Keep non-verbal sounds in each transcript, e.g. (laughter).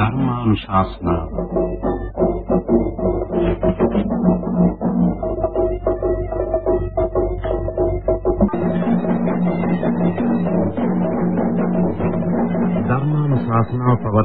ධර්මානුශාසනාව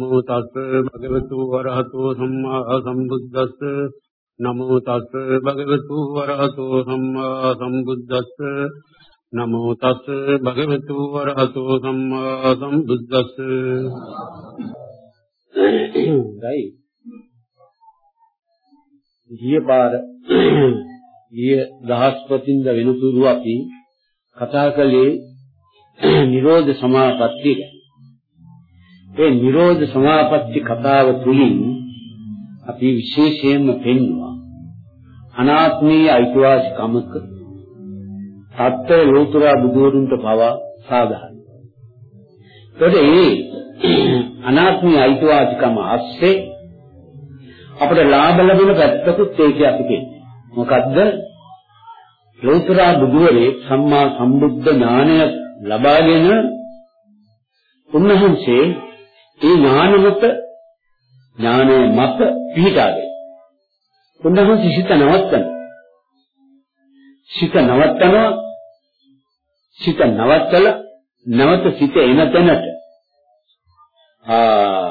නමෝ තස් භගවතු වරහතෝ සම්මා සම්බුද්දස්ස නමෝ තස් භගවතු වරහතෝ සම්මා සම්බුද්දස්ස නමෝ තස් භගවතු වරහතෝ සම්මා සම්බුද්දස්ස ගයි ගිය පාර ගිය දහස්පතින්ද වෙනතුරු අපි කතා කළේ නිරෝධ සමාපත්තිය ගැන. ඒ නිරෝධ සමාපatti කතාව තුලින් අපි විශේෂයෙන්ම පෙන්වුවා අනාත්මීය අයිතිවාසිකමක සත්‍ය ලෝතර බුදුරුන්ට පවා සාධාරණයි. ඒකට ඒ අනාත්මීය අයිතිවාසිකම ASCII අපිට ලාභ ලැබෙන පැත්තකුත් ඒකේ අපි කියන්නේ. මොකද්ද? ලෝතර බුදුරේ සම්මා සම්බුද්ධ ඥානය ලබාගෙන උන්වහන්සේ ඒ ඥාන මත ඥානය මත පිහිටාගෙන. උන්වහන්සේ සිත නවත්තන. සිත නවත්තනවා. සිත නවත්තල නැවත සිත එන තැනට. ආ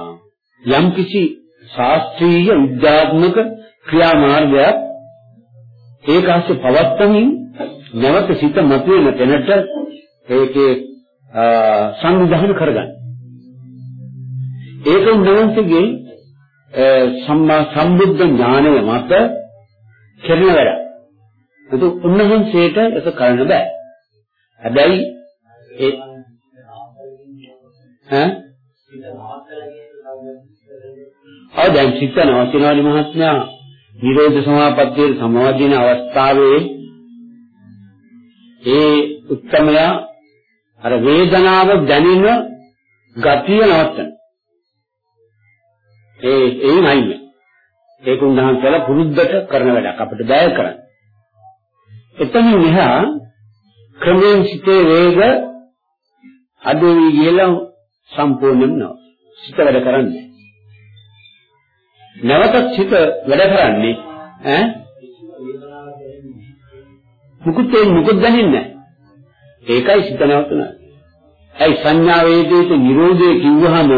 යම් කිසි ශාස්ත්‍රීය විද්‍යාත්මක ක්‍රියාමාර්ගයක් ඒකාශ පවත්තමින් නැවත සිත මතුවෙන තැනට ඒකේ සංවිධානය කරගන්න. ඒක උන්වහන්සේගේ සම්මා සම්බුද්ධ ඥානය මත කරන වැඩ. ඒක උන්වහන්සේට ඒක කරන්න බෑ. හැබැයි ඒ ඈ ආ දැන් චිත්ත නවතිනවානි මහත්මයා නිරෝධ සමාපත්තියේ සමාධින අවස්ථාවේ ඒ උත්තමයා අර වේදනාව දැනෙන ගතිය නවත්තන ඒ එයින් අයින් ඒක උන්වහන්සේලා පුරුද්දට කරන වැඩක් අපිට බෑ කරන්න. එතනින් මෙහා ක්‍රමයෙන් සිටේ වේග අඩුයි කියලා සම්පූර්ණයෙන්ම නෝ. සිත වැඩ කරන්නේ. නැවතත් සිත වැඩ කරන්නේ ඈ මුකුත් ඒ මුකුත් දැනෙන්නේ නැහැ. ඒකයි සිත නැවතුණා. ඒ සංඥා වේදිතේ නිරෝධය කිව්වහම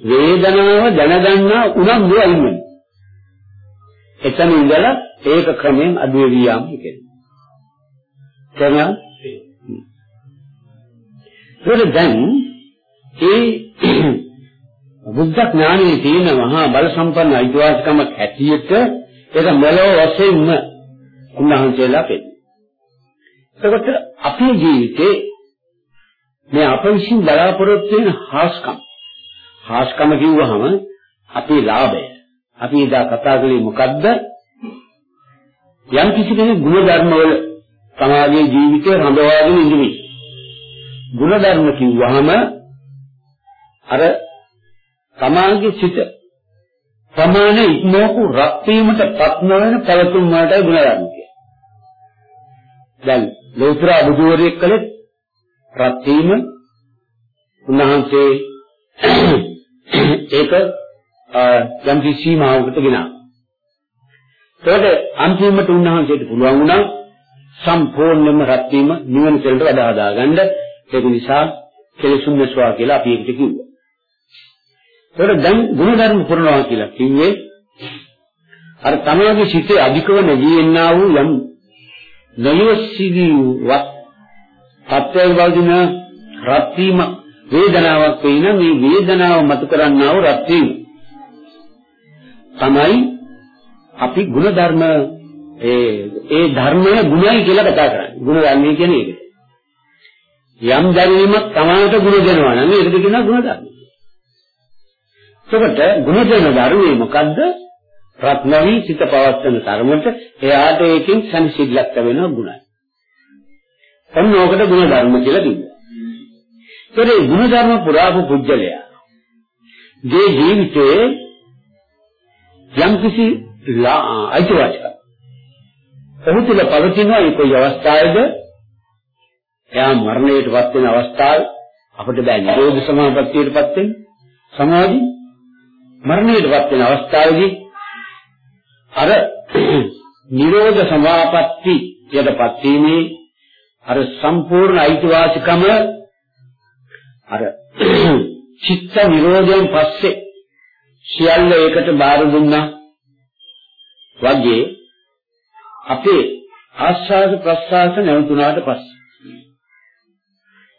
වේදනාව දැනගන්නා උනන්දු අයින් වෙනවා. එතන ඉඳලා ඒක ක්‍රමයෙන් අඩුවේ යාම කියන්නේ. තේරුණා? ඒක දැන් ඒ බුද්ධ ඥානයේ තියෙන මහා බල සම්පන්න අයිතිවාසිකමක් හැටියට ඒක මෙලොව වශයෙන්ම උන්වහන්සේලා පෙන්නනවා. එතකොට අපේ ජීවිතේ මේ අප විසින් බලාපොරොත්තු වෙන හාස්කම් හාස්කම කිව්වහම අපේ ලාභය. අපි එදා කතා කළේ මොකද්ද? යම් කිසි කෙනෙක් ගුණ ධර්ම වල සමාජයේ ජීවිතය රඳවාගෙන ඉඳිවි. ගුණ ධර්ම කිව්වහම අර සමාජයේ සිට ප්‍රමාණ ඉක්මවපු රත් වීමට පත් නොවන පැවතුම් වලටයි ගුණ ධර්ම කියන්නේ. දැන් ලෝතර බුදුවරයෙක් කළේ රත් වීම උන්වහන්සේ ඒක යම් කිසි සීමාවකට ගෙනා. ඒකට අන්තිමට උන්වහන්සේට පුළුවන් වුණා සම්පූර්ණයෙන්ම රත් වීම නිවන කෙලට වඩා හදාගන්න. ඒක නිසා කෙලසුන්නස්වා කියලා අපි ඒකට කිව්වා. ඒකට දැන් ගුණධර්ම පුරනවා කියලා කිව්වේ අර තමගේ සිතේ අධිකව නැගීෙන්නා වූ යම් නොයොස්සිදී වත් තත්ත්වයන් වදින රත් වීම වේදනාවක් වෙන මේ වේදනාව මතු කරන්නා වූ රත් වීම. තමයි අපි ಗುಣධර්ම ඒ ඒ ධර්මය ගුණයි කියලා කතා කරන්නේ. ගුණ ධර්මය කියන්නේ ඒක. යම් දැනීමක් තමාට ගුණ දෙනවා නම් ඒකට කියනවා ගුණ ධර්ම. එතකොට ගුණ දෙන ධර්මයේ මොකද්ද? රත්නවි සිත පවත්තන තරමට එයාට ඒකෙන් සංසිද්ධියක් වෙනවා ගුණයි. ඔන්න ඕකට ගුණ ධර්ම කියලා කියනවා. ඒතරේ ගුණ ධර්ම පුරාපු පුජ්‍යලයා ගේ ජීවිතයේ යම්කිසි අයිතිවාසිකම්. ඔහු තුල පවතිනවා ඒ කොයි අවස්ථාවේද? එයා මරණයටපත් වෙන අවස්ථාව අපිට බෑ නිරෝධ සමාපත්තියටපත් වෙන්න. සමාධි මරණයටපත් වෙන අවස්ථාවේදී අර (clears throat) නිරෝධ සමාපත්තියටපත් වීමේ අර සම්පූර්ණ අයිතිවාසිකම අර චිත්ත විරෝධයෙන් පස්සේ සියල්ල ඒකට බාර දුන්නා වගේ අපේ ආස්වාද ප්‍රසආස නැවතුනාට පස්සේ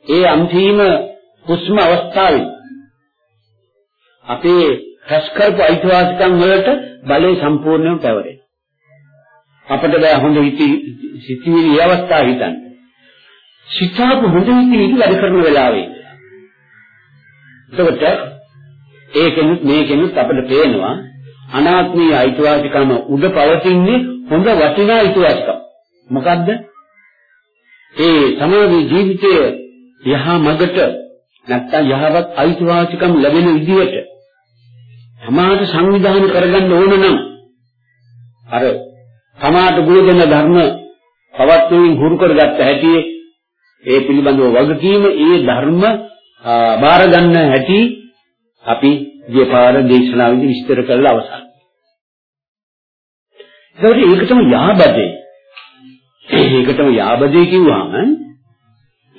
ඒ අන්තිම කුස්ම අවස්ථාවේ අපේ රැස්කරපු අයිතිවාසිකම් වලට බලය සම්පූර්ණයෙන්ම පැවරේ. අපිට බෑ හොඳ සිතිවිලි ඒ අවස්ථාව හිතන්න. සිතාපු හොඳ සිතිවිලි වැඩ කරන වෙලාවේ. එතකොට ඒකෙනුත් මේකෙනුත් අපිට පේනවා අනාත්මීය අයිතිවාසිකම උඩ පවතින්නේ හොඳ වටිනා අයිතිවාසිකම්. මොකද්ද? ඒ සමාජ ජීවිතයේ යහ මගට නැත්තම් යහවත් අයිතිවාසිකම් ලැබෙන විදිහට තමාට සංවිධානය කරගන්න ඕන නම් අර තමාට ගුණ දෙන ධර්ම පවත්වමින් හුරු කරගත්ත හැටි ඒ පිළිබඳව වගකීම ඒ ධර්ම බාර ගන්න හැටි අපි ගියපාර දේශනාවේදී විස්තර කළා අවසන්. ඒකට ඒකටම යාබදේ. ඒකටම යාබදේ කිව්වම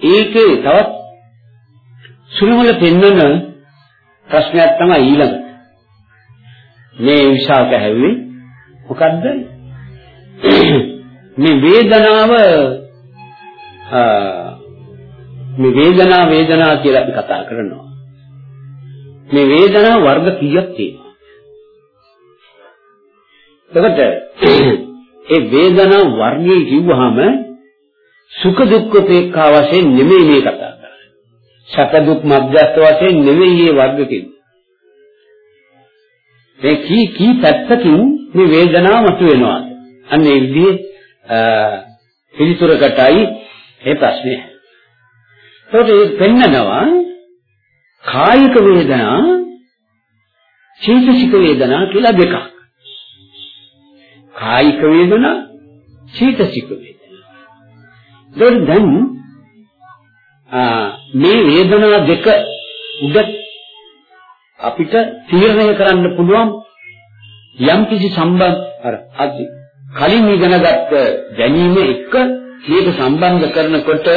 ඒකේ තවත් සුළුමල පෙන්වන ප්‍රශ්නයක් තමයි ඊළඟ. මේ විශාක හැව්වේ මොකද්ද? මේ වේදනාව මේ වේදනා වේදනා කියලා අපි කතා කරනවා. මේ වේදනා වර්ග කීයක් තියෙනවා? එතකොට ඒ වේදනා වර්ගය කිව්වහම සුඛ දුක්ඛ උපේක්ඛා වශයෙන් නෙමෙයි මේ කතා කරන්නේ. සැප දුක් මධ්‍යස්ථ වශයෙන් නෙමෙයි මේ වර්ග කිව්වේ. මේ කී කී පැත්තකින් මේ වේදනාව මතුවෙනවා. අන්න ඒ විදිහේ පිළිතුරකටයි මේ ප්‍රශ්නේ. ඒකට ඒ පෙන්නනවා කායික වේදනා චේතසික වේදනා කියලා දෙකක්. කායික වේදනා චේතසික වේදනා. දැන් මේ වේදනා දෙක උඩ අපිට තීරණය කරන්න පුළුවන් යම් කිසි සම්බන්ධ අර අදි කලින් ඉගෙනගත්ත දැනීම එක්ක මේක සම්බන්ධ කරනකොට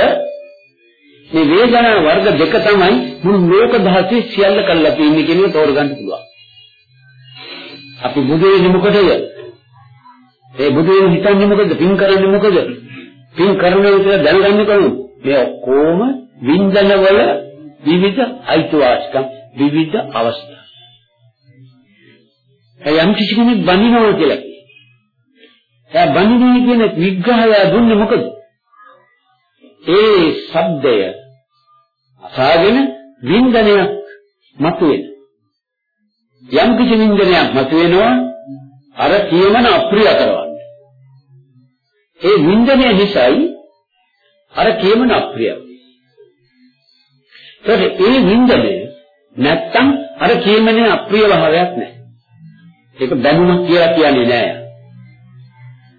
මේ වේදනා වර්ග දෙක තමයි මුළු ලෝක ධාතී සියල්ල කළා තියෙන්නේ කියන එක තෝරගන්න පුළුවන්. අපි බුදු වෙන්නේ මොකටද? ඒ බුදු වෙන හිතන්නේ මොකද? පින් කරන්නේ මොකද? පින් කරනවා කියලා දැනගන්න කොහොමද? මේ ඔක්කොම වින්දනවල විවිධ අයිතිවාසිකම් විවිධ අවස්ථා. එයම් කිසි කෙනෙක් බඳිනවා කියලා කියනවා. එයා බඳිනවා කියන විග්‍රහය දුන්නේ මොකද? ඒ ශබ්දය අසාගෙන වින්දනයක් මතුවෙන. යම් කිසි වින්දනයක් මතුවෙනවා අර කියමන අප්‍රිය කරවන්න. ඒ වින්දනය නිසායි අර කියමන අප්‍රිය. ඒ වින්දනය නැත්තම් අර කියමනේ අප්‍රිය භාවයක් නැහැ. ඒක බැනුමක් කියලා කියන්නේ නෑ.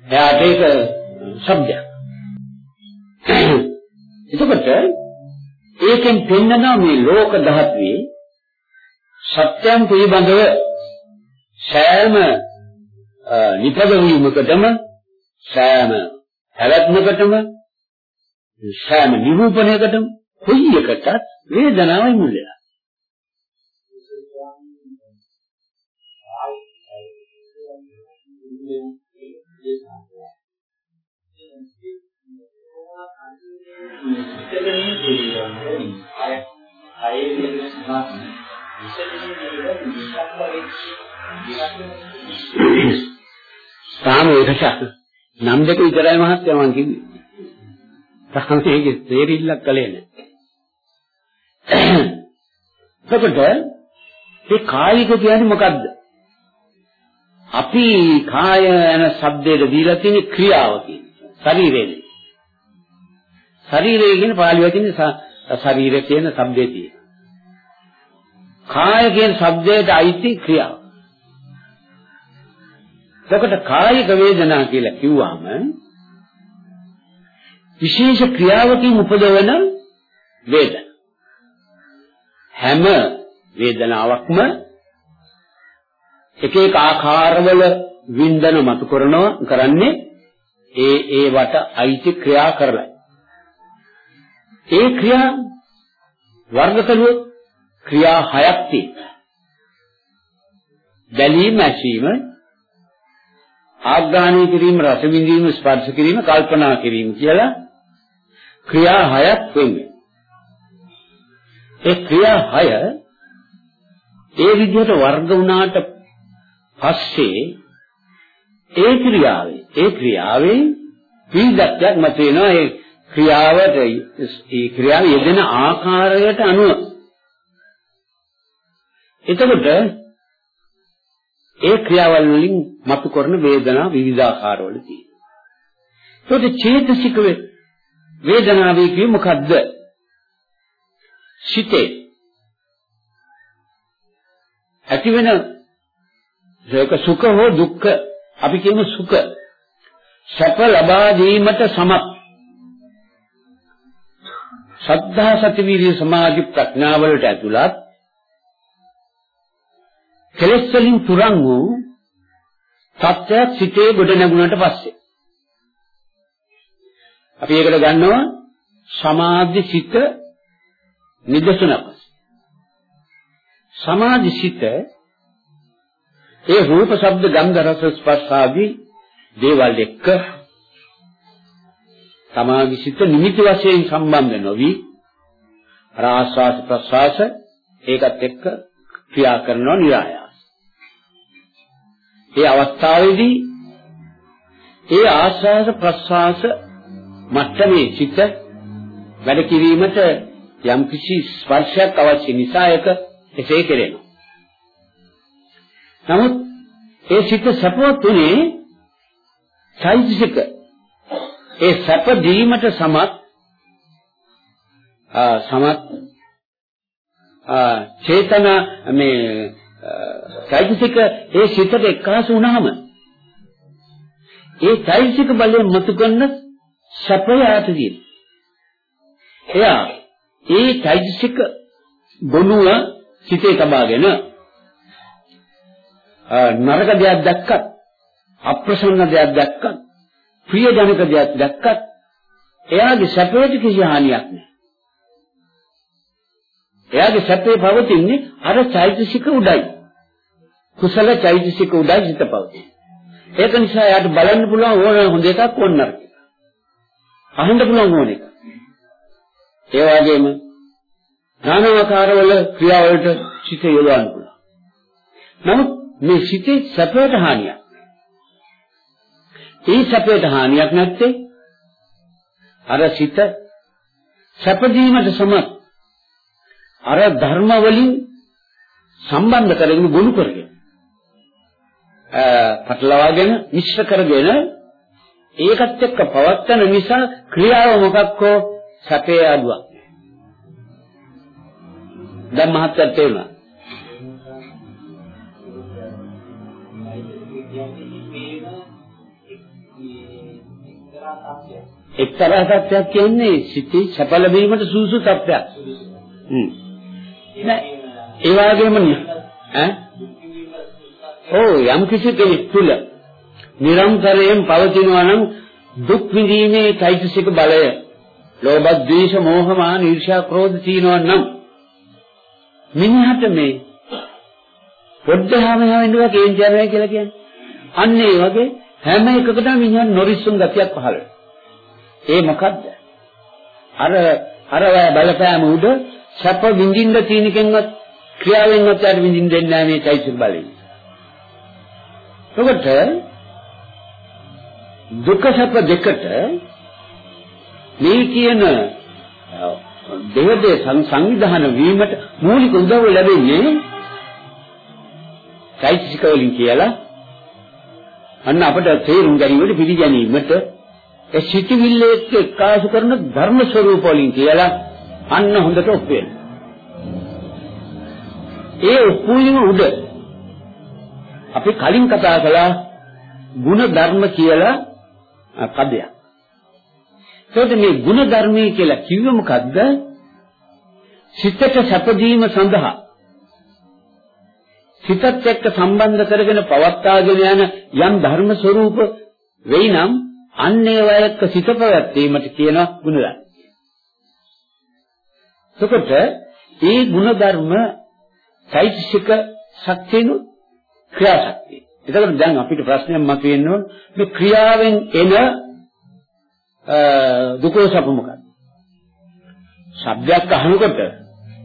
එයාට ඒක શબ્දයක්. එතකොට ඒකෙන් පෙන්නනවා මේ ලෝක ධාතුවේ සත්‍යම් පිළිබඳව සෑම නිපදවීමකටම සෑම හැවැත්මකටම සෑම නිරූපණයකටම කොයි එකටත් වේදනාවයි මුල් වෙලා. ඉස්සෙල්ලනේ තේරෙන්නේ අය අය කියන තාම ඒකට නම් දෙක විතරයි මහත්තයා මං කිව්වේ. තාම ඒකේ තේරිල්ලක් කලේ නැහැ. එතකොට මේ කායික කියන්නේ මොකද්ද? අපි කාය යන શબ્දයට දීලා තියෙන ක්‍රියාව කියන්නේ. ශරීරේ. ශරීරය කියන පාලි වචනේ ශරීරය කියන શબ્දේ තියෙනවා. කාය කියන શબ્දයට අයිති ක්‍රියාව. එතකොට කායික වේදනා කියලා කිව්වම විශේෂ ක්‍රියාවකින් උපදවන වේදනා. හැම වේදනාවක්ම එක එක ආකාරවල වින්දන මතු කරනවා කරන්නේ ඒ ඒවට අයිති ක්‍රියා කරලා. ඒ ක්‍රියා වර්ග කළුවොත් ක්‍රියා හයක් තියෙනවා. බැලීම ඇසීම ආග්‍රහණය කිරීම රස විඳීම ස්පර්ශ කිරීම කල්පනා කිරීම කියලා ක්‍රියා හයක් වෙන්නේ. ඒ ක්‍රියා හය ඒ විදිහට වර්ග වුණාට පස්සේ ඒ ක්‍රියාවේ ඒ ක්‍රියාවේ විවිධත්වයක් මත වෙනවා ඒ ක්‍රියාවට ඒ ක්‍රියාව යෙදෙන ආකාරයට අනුව එතකොට ඒ ක්‍රියාවල් වලින් මතු කරන වේදනා විවිධාකාරවල තියෙනවා. ඒකට චේතසික වේදනාවේ කියේ මොකද්ද? සිතේ ඇති වෙන ඒක සුඛ හෝ දුක්ඛ අපි කියමු සුඛ සැප ලබා දීමට සමත් සද්ධා සති විරිය සමාධි ප්‍රඥා වලට ඇතුළත් කෙලෙස් වලින් තුරන් වූ සත්‍යයක් සිතේ ගොඩ නැගුණට පස්සේ. අපි ඒකට ගන්නවා සමාධි සිත නිදසුනක්. සමාධි සිත ඒ රූප ශබ්ද ගන්ධ රස ස්පර්ශ ආදී දේවල් එක්ක සමාධි සිත නිමිති වශයෙන් සම්බන්ධ නොවි ආස්වාස ප්‍රසවාස ඒකත් එක්ක ක්‍රියා කරනවා නිරායය ඒ අවස්ථාවේදී ඒ ආස්වාද ප්‍රස්වාස මට්ටමේ සිත වැඩ කිරීමට යම් කිසි ස්පර්ශයක් අවශ්‍ය නිසා ඒක එසේ කෙරෙනවා. නමුත් ඒ සිත සපවත් උනේ චෛතසික ඒ සැප දීමට සමත් සමත් චේතන මේ චෛතසික ඒ සිතට එක්කාසු වුණාම ඒ චෛතසික බලයෙන් මතු කරන සැපය ආතතිය. එයා ඒ චෛතසික ගොනුව සිතේ තබාගෙන නරක දෙයක් දැක්කත් අප්‍රසන්න දෙයක් දැක්කත් ප්‍රියජනක දෙයක් දැක්කත් එයාගේ සැපයට කිසි හානියක් නැහැ. එයාගේ සැපේ පවතින්නේ අර චෛතසික උඩයි. කුසල චෛතසික උඩයි හිත පවතින. ඒක නිසා යාට බලන්න පුළුවන් ඕන හොඳ එකක් ඕන නරක එකක්. අහන්න පුළුවන් ඕන එක. ඒ වගේම නානාකාරවල ක්‍රියාවලට සිත යොදවන්න පුළුවන්. නමුත් මේ සිතේ සැපයට හානියක්. ඒ සැපයට හානියක් නැත්තේ අර සිත සැපදීමට සමත් අර ධර්ම වලින් සම්බන්ධ කරගෙන ගොනු කරගෙන පටලවාගෙන මිශ්‍ර කරගෙන ඒකත් එක්ක පවත්තන නිසා ක්‍රියාව මොකක් හෝ සැපේ අඩුවක්. දැන් මහත්තයා තේරුණා. එක්තරා තත්ත්වයක් කියන්නේ සිටි සැප ලැබීමට සුසු තත්ත්වයක්. හ්ම්. ඒ වගේම ඈ ඔව් යම් කිසි කෙනෙක් තුල නිරන්තරයෙන් පවතිනවා නම් දුක් විඳීමේ চৈতසික බලය ලෝභ ද්වේෂ මෝහ මාන ඊර්ෂ්‍යා ක්‍රෝධ තියෙනවා නම් මිනිහට මේ පොඩ්ඩහම හැවෙන්නවා කේන්ති යනවා කියලා කියන්නේ. අන්න ඒ වගේ හැම එකකටම මිනිහන් නොරිස්සුන් ගතියක් පහළ ඒ මොකද්ද? අර අර බලපෑම උඩ සැප විඳින්න තියෙනකෙන්වත් ක්‍රියාවෙන් නැත්නම් විඳින්න දෙන්නේ නැහැ මේ චෛතසික බලයෙන්. එතකොට දුක්ඛ සැප දෙකට මේ කියන දෙවදේ සංවිධාන වීමට මූලික උදව්ව ලැබෙන්නේ චෛතසික වලින් කියලා අන්න අපට තේරුම් ගැනීමට පිළිගැනීමට ඒ සිටිවිල්ල එක්ක එක්කාසු කරන ධර්ම ස්වરૂප වලින් කියලා අන්න හොඳට ඔප්පු ඒ ඔප්පු උඩ අපි කලින් කතා කළා ಗುಣ ධර්ම කියලා පදයක්. ඒකද මේ ಗುಣ ධර්මයේ කියලා කිව්වෙ මොකද්ද? සිතට සැපදීම සඳහා සිතත් එක්ක සම්බන්ධ කරගෙන පවත්වාගෙන යන යම් ධර්ම ස්වરૂප වෙයි නම් අන්න ඒවා එක්ක සිත පැවැත්වීමට කියනවා ගුණ ධර්ම. එතකොට ඒ ගුණ ධර්ම චෛතසික ශක්තියනු ක්‍රියා ශක්තිය. එතකොට දැන් අපිට ප්‍රශ්නයක් මතුවෙන්න ඕන මේ ක්‍රියාවෙන් එන දුකෝසප මොකක්ද? ශබ්දයක් අහනකොට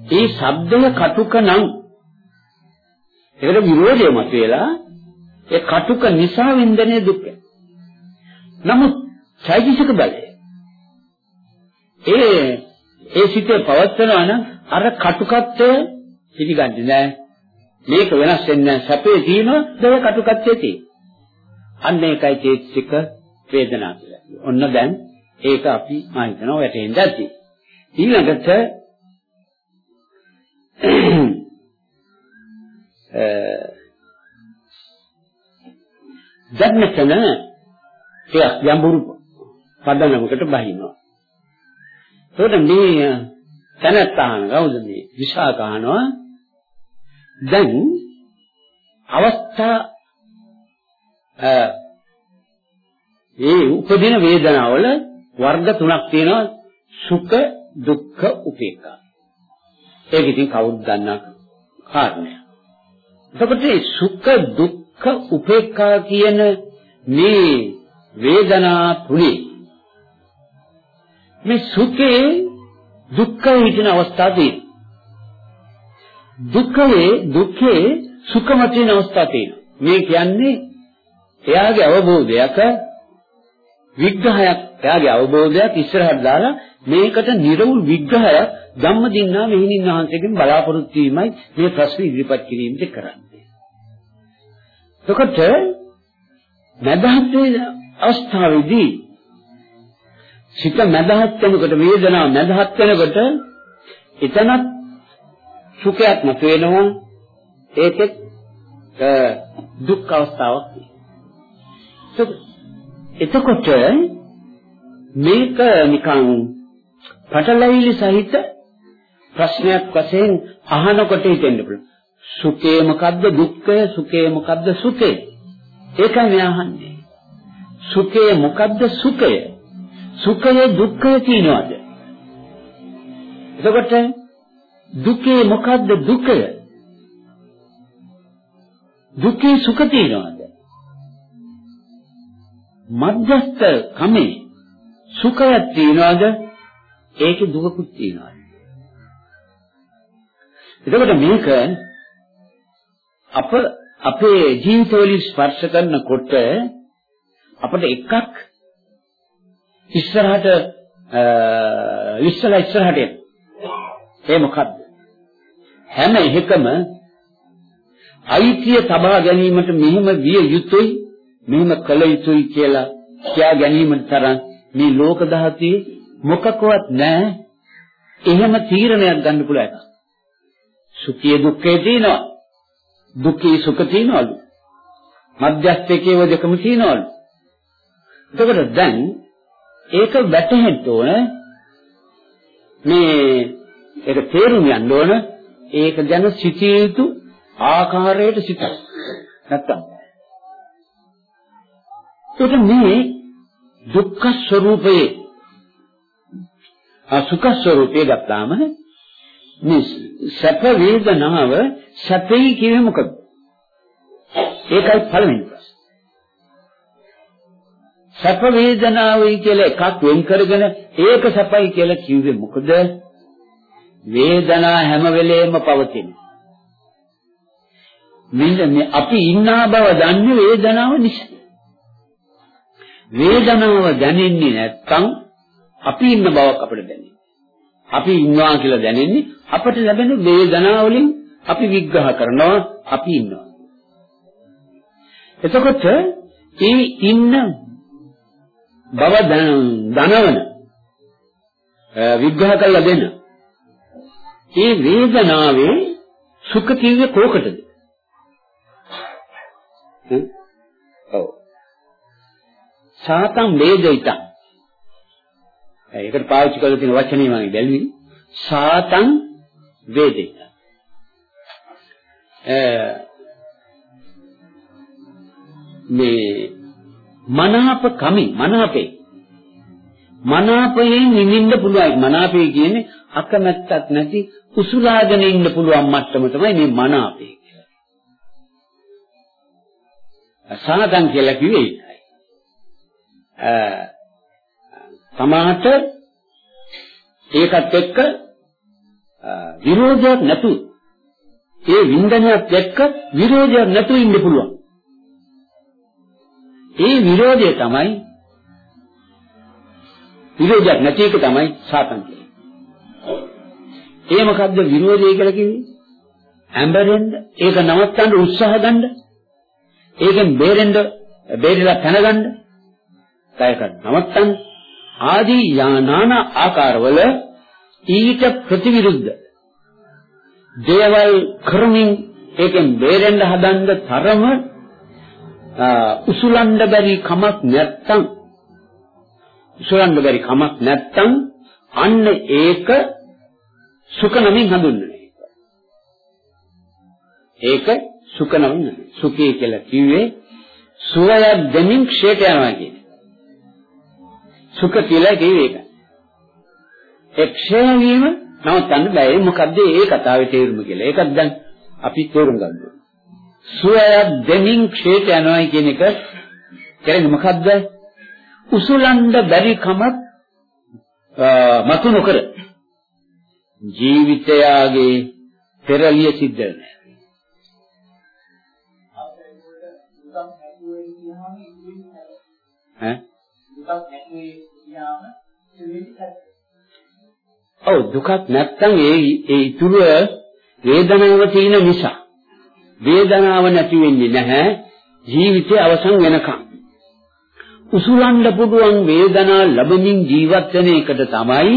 ඒ ශබ්දය කටුක නම් ඒකට විරෝධය මතුවලා ඒ කටුක නිසා වින්දනයේ දුක. නමුත් චෛතසික බලය ඒ ඒ සිතේ පවත්වනවා නම් අර කටුකත්වය පිළිගන්නේ නැහැ. මේක වෙනස් වෙන්නේ නැහැ. සැපේ තියෙනවා දෙය කටුකත්වයේ තියෙන. අන්න ඒකයි චේතසික වේදනා කියලා. ඔන්න දැන් ඒක අපි මා හිතනවා වැටෙන්න ඇති. ඊළඟට දැන් මෙතන ඒ යම්බුරු පදනමකට බහිනවා. එතකොට මේ තනත්තාන කවුද මේ විශාකානවා දැන් අවස්ථා ඒ උපදින වේදනාවල වර්ග තුනක් තියෙනවා සුඛ දුක්ඛ උපේක්ඛා. ඒක ඉතින් කවුරුත් දන්නා කාරණයක්. එතකොට මේ සුඛ දුක්ඛ උපේක්ඛා කියන මේ වේදනා තුනේ මේ සුඛේ දුක්ඛ හිතන අවස්ථා තියෙනවා. දුක්ඛේ දුක්ඛේ සුඛම තියෙන අවස්ථා තියෙනවා. මේ කියන්නේ එයාගේ අවබෝධයක විග්‍රහයක් එයාගේ අවබෝධයක් ඉස්සරහට දාලා මේකට නිර්වුල් විග්‍රහයක් ධම්මදින්නා මෙහිණින් වහන්සේගෙන් බලාපොරොත්තු වීමයි මේ ප්‍රශ්න ඉදිරිපත් කිරීමට කරන්නේ. එතකොට මදහත් අවස්ථාවේදී සිත මදහත් වෙනකොට වේදනාව මදහත් වෙනකොට එතනත් සුඛයක් නැති වෙනවා ඒකෙත් දුක් අවස්ථාවක් එතකොට මේක නිකන් පටලැවිලි සහිත ප්‍රශ්නයක් වශයෙන් අහනකොට හිතෙන්න පුළුවන්. සුඛේ මොකද්ද දුක්ඛය සුඛේ මොකද්ද සුඛේ? ඒකයි මේ අහන්නේ. සුඛේ මොකද්ද සුඛය? සුඛය දුක්ඛය තියනවාද? එතකොට දුකේ මොකද්ද දුකය? දුකේ සුඛ තියනවාද? මධ්‍යස්ථ කමේ සුඛයක් තියනවාද? ඒකේ දුකකුත් තියනවාද? එතකොට මේක අප අපේ ජීවිතවලින් ස්පර්ශ කරනකොට අපිට එකක් ඉස්සරහට ඉස්සලා ඉස්සරහට එන. ඒ මොකද්ද? හැම එකම අයිතිය තබා ගැනීමට මෙහෙම විය යුතුයි මෙහෙම කළ යුතුයි කියලා කියා ගැනීමට තරම් මේ ලෝක ධාතුවේ මොකකවත් නැහැ. එහෙම තීරණයක් ගන්න පුළුවන් එකක්. සුඛයේ දුක්ඛේ තියෙනවා. දුක්ඛේ සුඛ තියෙනවලු. මධ්‍යස්ථකේව දෙකම තියෙනවලු. එතකොට දැන් ඒක වැටහෙන්න ඕන මේ ඒක තේරුම් ගන්න ඕන ඒක ගැන සිටිය යුතු ආකාරයට සිතයි. නැත්තම්. ඒකට මේ දුක්ඛ ස්වરૂපයේ අසුඛ ස්වરૂපයේ ගත්තාම මේ සැප වේදනාව සැපයි කියන්නේ මොකද? ඒකයි පළවෙනි ප්‍රශ්නේ. සැප වේදනාවයි කියලා එකක් වෙන් කරගෙන ඒක සැපයි කියලා කිව්වේ මොකද? වේදනා හැම වෙලේම පවතින. විඳන්නේ අපි ඉන්නා බව දන්නේ වේදනාව නිසා. වේදනාව දැනෙන්නේ නැත්නම් අපි ඉන්න බවක් අපිට දැනෙන්නේ. අපි ඉන්නවා කියලා දැනෙන්නේ අපට ලැබෙන වේදනාව වලින් අපි විග්‍රහ කරනවා අපි ඉන්නවා. එතකොට ඒ ඉන්න බව දනවන විග්‍රහ කරලා දෙන්න. ඒ වේදනාවේ සුඛ කිව්වේ කෝකටද? ඔව්. සාතං වේදිතං. ඒකට පාවිච්චි කරලා තියෙන වචනේ මම බැලුවේ සාතං වේදිතං. මේ මනාප කමි මනාපේ මනාපයෙන් නිමින්න පුළුවන් මනාපේ කියන්නේ අකමැත්තක් නැති උසුලාගෙන ඉන්න පුළුවන් මට්ටම තමයි මේ මනාපේ කියලා. සානදන් කියලා කිව්වේ ඒකයි. තමාට ඒකත් එක්ක විරෝධයක් නැතු ඒ වින්දනයත් එක්ක විරෝධයක් නැතු ඉන්න පුළුවන්. ඒ විරෝධය තමයි විරෝධයක් නැති එක තමයි සාතන් කියන්නේ. ඒ මොකද්ද විරෝධය කියලා කියන්නේ? ඇඹරෙන්න, ඒක නවත්තන්න උත්සාහ ගන්න, ඒකෙන් බේරෙන්න, බේරිලා පැනගන්න, කායක නවත්තන්න ආදී යානාන ආකාරවල ඊට ප්‍රතිවිරුද්ධ දේවල් කරමින් ඒකෙන් බේරෙන්න හදන්න තරම උසුලන්න බැරි කමක් නැත්තම් උසුලන්න බැරි කමක් නැත්තම් අන්න ඒක සුඛ නමින් හඳුන්වන්නේ. ඒක සුඛ නමින් සුඛය කියලා කිව්වේ සුවයක් දෙමින් ක්ෂේත යනවා කියන්නේ. සුඛ කියලා කිව්වේ ඒක. ඒ ක්ෂය වීම නවත්තන්න බෑ. මොකද්ද ඒ කතාවේ තේරුම කියලා. ඒකත් දැන් අපි තේරුම් ගන්න ඕනේ. සුවයක් දෙමින් ක්ෂේත යනවා කියන එක කියන්නේ මොකද්ද? උසුලන්න බැරි කමක් මතු නොකර ජීවිතයාගේ පෙරලිය සිද්ධ වෙනවා. ඈ ඔව් දුකක් නැත්තම් ඒ ඒ ඉතුරු වේදනාව තියෙන නිසා වේදනාව නැති වෙන්නේ නැහැ ජීවිතය අවසන් වෙනකම්. උසුලන්න පුළුවන් වේදනා ලැබමින් ජීවත් වෙන එකට තමයි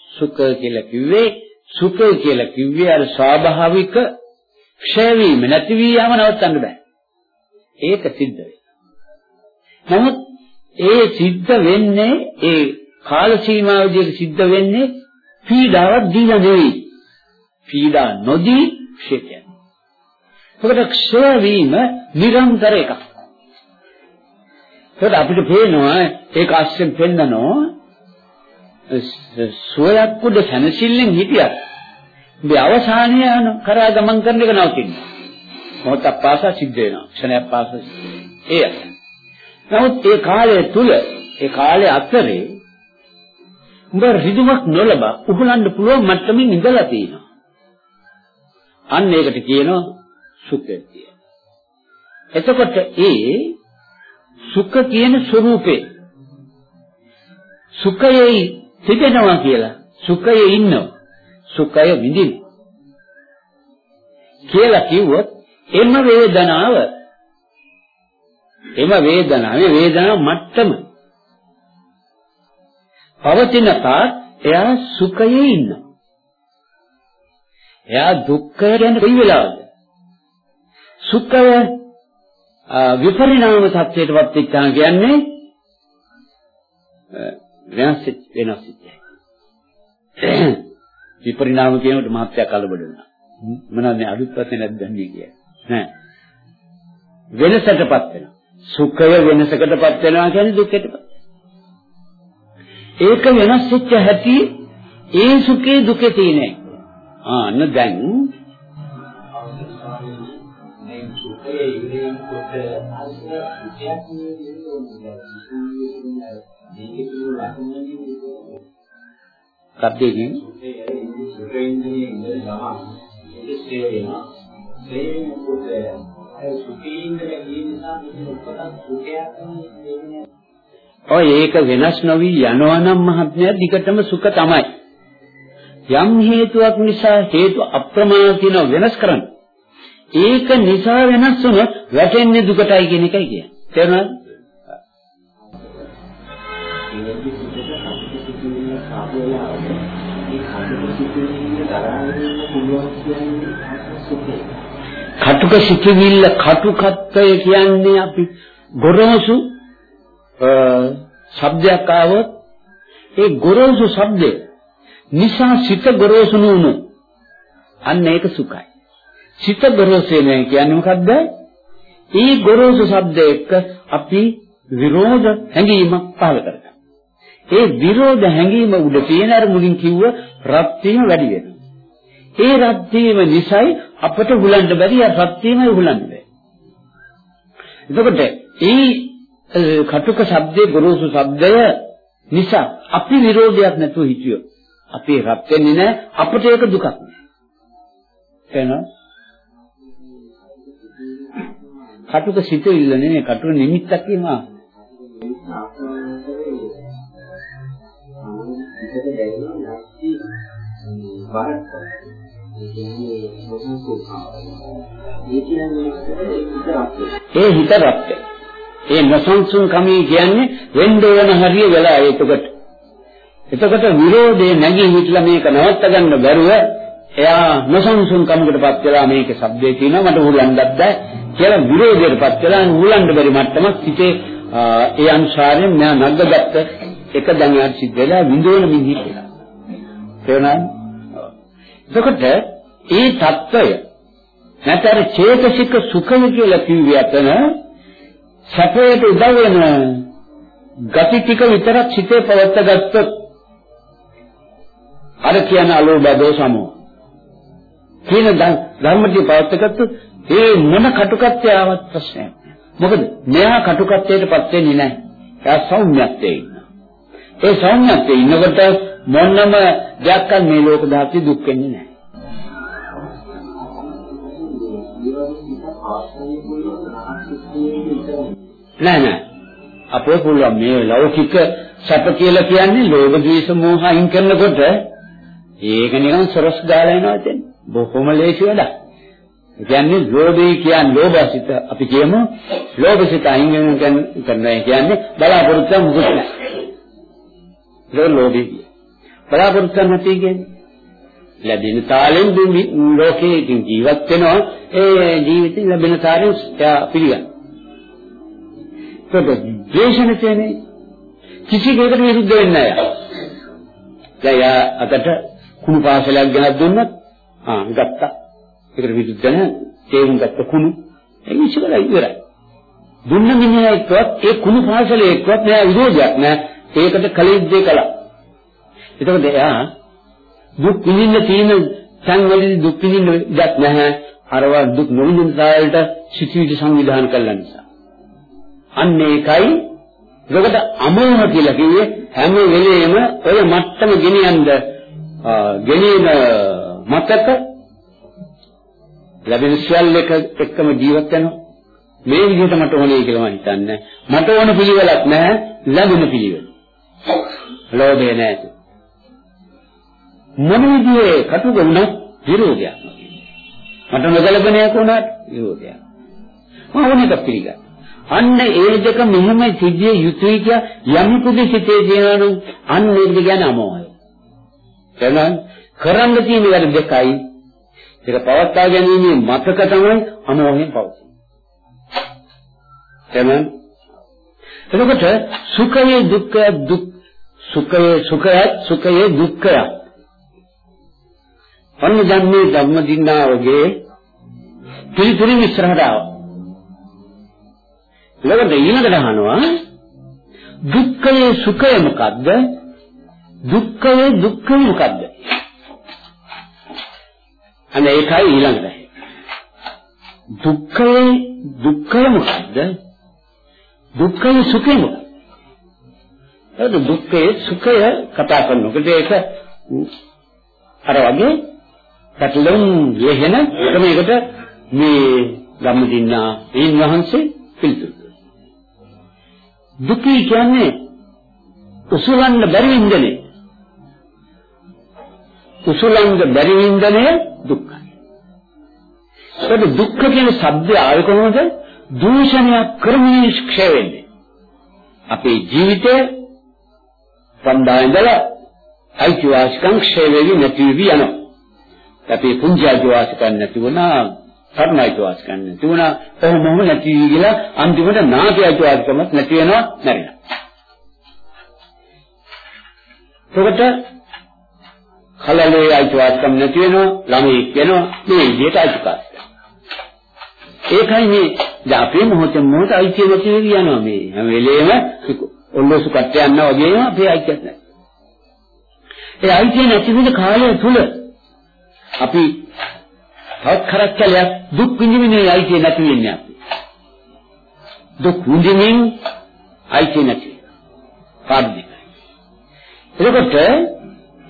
සුඛ කියලා කිව්වේ. සුඛ කියලා කිව්වේ අර ස්වාභාවික ක්ෂය වීම නැති වී යම නවත්තන්න බෑ. ඒක සිද්ධ වෙනවා. නමුත් ඒ සිද්ධ වෙන්නේ ඒ කාල සීමාවදී සිද්ධ වෙන්නේ පීඩාවක් දීලා නෙවෙයි. පීඩා නොදී ක්ෂේත්‍රය. ඒකට ක්ෂය වීම නිරන්තර එකක්. ඒකට අපිට පේනවා ඒක අස්සෙන් පෙන්නනවා සෝයක් උඩ සැනසෙල්ලෙන් හිටියත් මේ අවසානය කරා ගමන් කරන එක නවතින්නේ. මොහොතක් පාසා සිද්ධ වෙනවා. ක්ෂණයක් පාසා ඒ. නමුත් ඒ කාලය තුල ඒ කාලය අතරේ උඹ රිදුමක් නොලබ උහුලන්න පුළුවන් මට්ටමින් ඉඳලා තියෙනවා. අන්න ඒකට කියනවා සුඛය කියලා. එතකොට ඒ සුඛ කියන ස්වરૂපේ සුඛයේ තිබෙනවා කියලා සුඛයේ ඉන්නවා සුඛය විඳින කියලා කිව්වොත් එම වේදනාව එම වේදනාවේ වේදනාව මට්ටම. පවතින තාක් එයා සුඛයේ ඉන්නවා. එයා දුක්ඛය ගැන කොයි වෙලාවද? සුඛය විපරිණාම සත්‍යයටපත් වෙච්චා කියන්නේ වෙනස් වෙනස් (clears throat) විපරිණාම කියනකොට මහත්ය කලබල වෙනවා. මොනවද අලුත් වශයෙන් නැද්දන්නේ කිය නෑ. වෙනසටපත් වෙනවා. සුඛය වෙනසකටපත් වෙනවා කියන්නේ දුකටපත්. ඒක වෙනස් වෙච්ච හැටි ඒ සුඛේ දුකේ තියෙන ආන්න දැන් සුඛයේ ඉගෙන කොට අසුඛයක් සබ්දයෙන් සුඛේන්ද්‍රියේ ඉඳලා ගමන්. ඉස්සේ වෙනවා. ඒ මොකද ඒ. ඔය ඒක වෙනස් නොවි යනවා නම් මහත්මයා දිගටම සුඛ තමයි. යම් හේතුවක් නිසා හේතු අප්‍රමාණ කියන වෙනස් කරන්න. ඒක නිසා වෙනස් වුණොත් වැටෙන්නේ දුකටයි කියන එකයි කියන්නේ. තේරුණාද? කටුක සිටිවිල්ල කටුකත්වය කියන්නේ අපි ගොරෝසු ශබ්දයක් ආවොත් ඒ ගොරෝසු ශබ්දේ නිසා සිත ගොරෝසු නුනු අන්න ඒක සුඛයි. සිත ගොරෝසු වෙන කියන්නේ මොකද්ද? ඒ ගොරෝසු ශබ්ද එක්ක අපි විරෝධ හැඟීමක් පහළ කරගන්නවා. ඒ විරෝධ හැඟීම උඩ තියෙන අර මුලින් කිව්ව රත් වීම වැඩි වෙනවා. ඒ රත් වීම නිසායි අපට හුලන්න බැරි අර රත් වීමයි හුලන්න බැහැ. එතකොට ඒ කටුක ශබ්දේ ගොරෝසු ශබ්දය නිසා අපි විරෝධයක් නැතුව හිටියොත් අපි රත් වෙන්නේ නැහැ අපට ඒක දුකක් නෑ. එහෙනම් කටුක සිතුවිල්ල නෙමෙයි කටුක නිමිත්තක් කියනවා. හිතට දැනෙන නැති බරක් ඒ කියන්නේ මොහොතක ඒ කියන්නේ ඒ හිත රත් ඒ නොසන්සුන් කමී කියන්නේ වෙන්න ඕන හරිය වෙලා එතකොට එතකොට විරෝධයේ නැගී හිටලා මේක නවත්ත ගන්න බැරුව එයා නොසන්සුන් කමකටපත් වෙලා මේකේ શબ્දේ කියනවා මට උලන්නත් බෑ කියලා විරෝධයටපත් වෙලා උලන්න බැරි මට්ටමක් හිතේ ඒ අනුසාරයෙන් මම නග්ගගත්ත එක දැනියක් සිද්ධ වෙලා විඳවන මිනිහෙක් කියලා. තේරුණාද? එතකොට ඒ తত্ত্বය නැතර චේතසික සුඛය කියලා කිව්වේ අතන සැපයට උදව් වෙන ගති ටික විතරක් හිතේ පවත්ත ගත්තොත් අර කියන අලෝභ දෝසමෝ කියන ධර්මදී පවත්ත ගත්තොත් ඒ මොන කටුකත්වයවත් ප්‍රශ්නයක් මොකද මෙයා කටුකත්වයටපත් වෙන්නේ නැහැ. එයා සෞම්‍යත්වයේ ඉන්නවා. ඒ සෞම්‍යත්වයේ ඉන්නකොට මොනම දෙයක් මේ ලෝක ධාතු දුක් වෙන්නේ නැහැ නෑ නෑ අපේ පුළුවන් මේ ලෞකික සැප කියලා කියන්නේ ලෝභ ද්වේෂ මෝහ අයින් කරනකොට ඒක නිකන් සරස් ගාලා එනවා දැන් බොහොම ලේසි වැඩක්. ඒ කියන්නේ ලෝභය කියන්නේ ලෝභසිත අපි කියමු ලෝභසිත අයින් කරනවා කියන්නේ බලාපොරොත්තු මුකුත් නැහැ. ඒක ලෝභය. බලාපොරොත්තු නැති කියන්නේ ලැබෙන තාලෙන් ලෝකේ ජීවත් වෙනවා ඒ ජීවිතේ ලැබෙන තාලෙන් පිළිගන්න. ඒක ද්වේෂණ කියන්නේ කිසි දෙයකට විරුද්ධ වෙන්නේ නැහැ. දැන් යා අතට කුණු පාසලක් ගෙනත් දුන්නත් ආ ගත්තා. ඒකට විරුද්ධ නැහැ. තේරුම් ගත්ත කුණු ඒක ඉස්සරලා ඉවරයි. දුන්න මිනිහා එක්කවත් ඒ කුණු පාසලේ එක්කවත් නෑ විරෝධයක් නෑ. ඒකට කලිද්දේ කළා. එතකොට එයා දුක් විඳින්න තියෙන සංවැදී දුක් විඳින්න ඉඩක් නැහැ. අරවා දුක් නොවිඳින සායලට සිටිවිලි සංවිධානය කළා නිසා. අන්න ඒකයි ඒකට අමෝහ කියලා කිව්වේ හැම වෙලෙම ඔය මට්ටම ගෙනියන්න ගෙනියන මතක ලැබෙන සියල්ල එක එක්කම ජීවත් වෙනවා මේ විදිහට මට ඕනේ කියලා මම හිතන්නේ මට ඕන පිළිවෙලක් නැහැ ලැබෙන පිළිවෙල ලෝභය නැහැ මොන විදිහේ කටුක වුණත් විරෝධයක් මට නොගැලපෙනයක් වුණත් විරෝධයක් මම ඕනෙක පිළිගන්නවා අන්න ඒ දෙක මෙහෙම සිද්ධිය යුතුයි කිය යම්කුදි සිතේ කියනනම් අන්න ඒක කියන්නේ අමෝහය. එහෙනම් කරන්න තියෙන වැඩ දෙකයි. ඒක පවත්වා ගැනීමේ මතක තමයි අමෝහයෙන් පවතින්නේ. එහෙනම් එතකොට සුඛයේ දුක්ඛය දුක් සුඛයේ සුඛය සුඛයේ දුක්ඛය. අන්න දැන් මේ ධම්ම දින්නාවගේ පිළිතුරු ඉස්සරහට ආවා. ඊළඟට ඊළඟට අහනවා දුක්ඛයේ සුඛය මොකද්ද? දුක්ඛයේ දුක්ඛය මොකද්ද? අනේ ඒකයි ඊළඟට. දුක්ඛයේ දුක්ඛය මොකද්ද? දුක්ඛයේ සුඛය මොකද්ද? ඒක දුක්ඛයේ සුඛය කතා කරනකොට ඒක අර වගේ පැටලුම් ලෙහෙන ක්‍රමයකට මේ ධම්මදින්නා ඒ වහන්සේ පිළිතුරු දුකී කියන්නේ උසුලන්න බැරි වින්දනේ. උසුලන්න බැරි වින්දනය දුක්ඛයි. ඒක දුක්ඛ කියන શબ્දය ආවේ කොහොමද? දූෂණයක් කරමින් ක්ෂය වෙන්නේ. අපේ ජීවිතය සම්දායඳලා අයිතිවාසිකම් ක්ෂය වෙවි නැති වෙවි යනවා. අපේ පුංචි අයිතිවාසිකම් නැති වුණා, සරණ අයිතිවාසිකම් නැති වුණා, කොහොම මොහොම නැති වී ගිලා අන්තිමට නාටි අයිතිවාසිකමක් නැති වෙනවා, නැරිනවා. එතකොට කලලේ අයිතිවාසිකම් නැති වෙනවා, ළමයි වෙනවා, මේ විදිහට අයිතිවාසිකම්. ඒකයි මේ දැන් අපේ මොහොතේ මොහොත අයිතිය නැති වෙවි යනවා මේ හැම වෙලේම ඔල්ලෝසු කට්ට යනවා වගේම අපේ අයිතියක් නැහැ. ඒ අයිතිය නැති වෙන කාලය තුල අපි තවත් කරච්චලයක් දුක් විඳින්නේ අයිතිය නැති වෙන්නේ අපි. දුක් විඳින්මින් අයිතිය නැති. පාඩි. එතකොට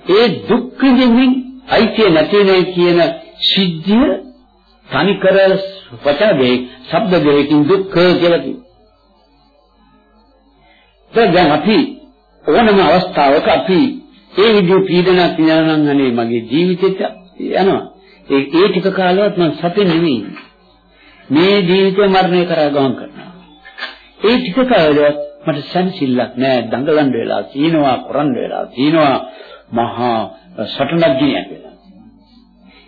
ඒ දුක් විඳින්මින් අයිතිය නැති වෙන කියන සිද්ධිය තනිකර වචනයේ ශබ්ද දෙකකින් දුක්ඛ කියලා කියනවා. දැන් අපි ඕනම අවස්ථාවක අපි ඒ විදිහ පීඩනක් තියනවා නම් අනේ මගේ ජීවිතේට යනවා. ඒ ඒ ටික කාලවත් මම සතෙන් නෙවෙයි. මේ ජීවිතය මරණය කරා ගමන් කරනවා. ඒ ටික කාලවත් මට සැනසෙල්ලක් නෑ දඟලන්න වෙලා තියෙනවා කරන්න වෙලා තියෙනවා මහා සටනක් ගෙනියන්න වෙලා.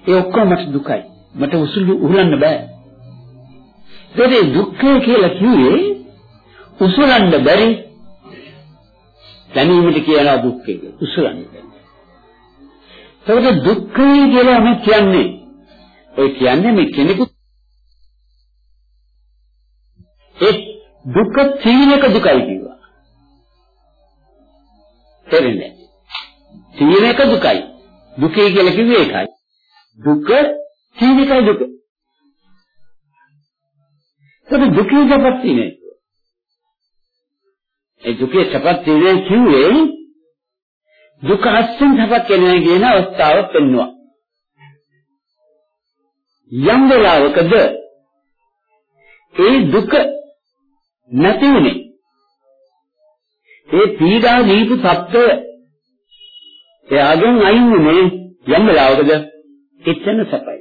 ඒ ඔක්කොම මට දුකයි. මට උසුළු උහුලන්න බෑ. ඒකේ දුක්ඛය කියලා කිව්වේ උසුලන්න බැරි දැනීමට කියනවා දුක්ඛය කියලා. උසුලන්න බැරි. ඒකට දුක්ඛය කියලා අපි කියන්නේ ඔය කියන්නේ මේ කෙනෙකු ඒ දුක තීනක දුකයි කිව්වා. තේරෙන්නේ? තීනක දුකයි. දුකේ කියලා කිව්වේ ඒකයි. දුක තීනකයි දුක. ඒක දුකේ සපත් තියෙන්නේ. ඒ දුකේ සපත් තියෙන්නේ කිව්වේ දුක අස්සෙන් සපත් වෙනවා කියන අවස්ථාව පෙන්වුවා. යම් වෙලාවකද ඒ දුක නැති වුනේ? ඒ පීඩා දීපු සත්‍ය එයාගෙන් අයින් වුනේ යම් වෙලාවකද? එතන සපයි.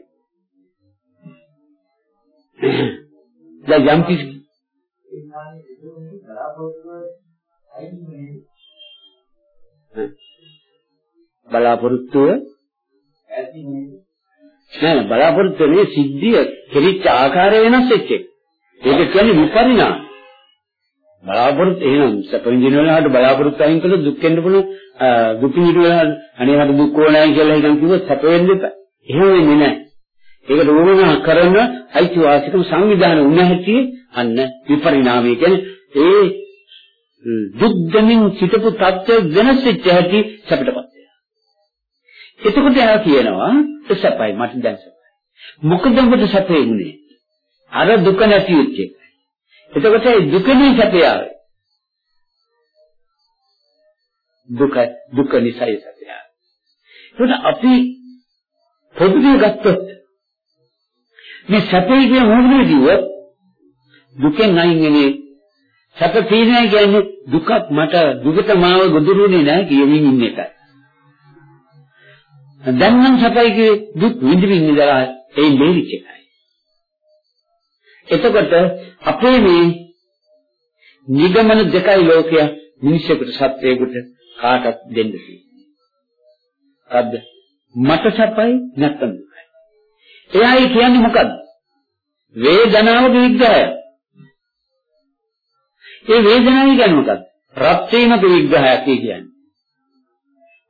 දැන් යම් කිසි බලාපොරොත්තුව නෑ බලාපොරොත්තු වෙන්නේ සිද්ධිය කෙලිච්ච ආකාරය වෙනස් වෙච්ච එක. ඒක කියන්නේ විපරිණාම. බලාපොරොත්තු එහෙනම් සැප විඳින වෙලාවට බලාපොරොත්තු අයින් කළොත් දුක් වෙන්න පුළුවන්. දුක් විඳින වෙලාවට අනේ මට දුක් ඕනයි කියලා හිතන් කිව්වොත් සැප වෙන්න එපා. එහෙම වෙන්නේ නෑ. ඒකට උවමනා කරන අයිතිවාසිකම් සංවිධාන වුණ හැටි අන්න විපරිණාමය කියන්නේ ඒ දුක් දෙමින් සිටපු තත්ත්ව වෙනස් වෙච්ච හැටි සැපටපත් වෙනවා. එතකොට එයා කියනවා සැපයි මට දැන් සැපයි. මොකද ඔබට සැපේ උනේ? අර දුක නැති වෙච්ච එක. එතකොට ඒ දුකෙන් සැපය ආවේ. දුක දුක නිසායි සැපය. ඒකට අපි පොදුවේ ගත්තොත් මේ සැපේ කියන මොනවද කිව්වොත් දුකෙන් අයින් වෙන්නේ සැප තියෙනවා කියන්නේ දුකක් මට දුකට මාව ගොදුරුනේ නැහැ කියමින් ඉන්න එකයි. දැන් නම් සැපයි කියේ දුක් විඳින්න ඉඳලා ඒ දෙවිච එකයි. එතකොට අපේ මේ නිගමන දෙකයි ලෝකය මිනිසෙකුට සත්වයකට කාටත් දෙන්න තියෙන්නේ. අද මට සැපයි නැත්නම් දුකයි. එයායි කියන්නේ මොකද්ද? වේදනාව විග්‍රහය. ඒ වේදනාව කියන්නේ මොකද්ද? රත් වීම විග්‍රහයක් කියන්නේ.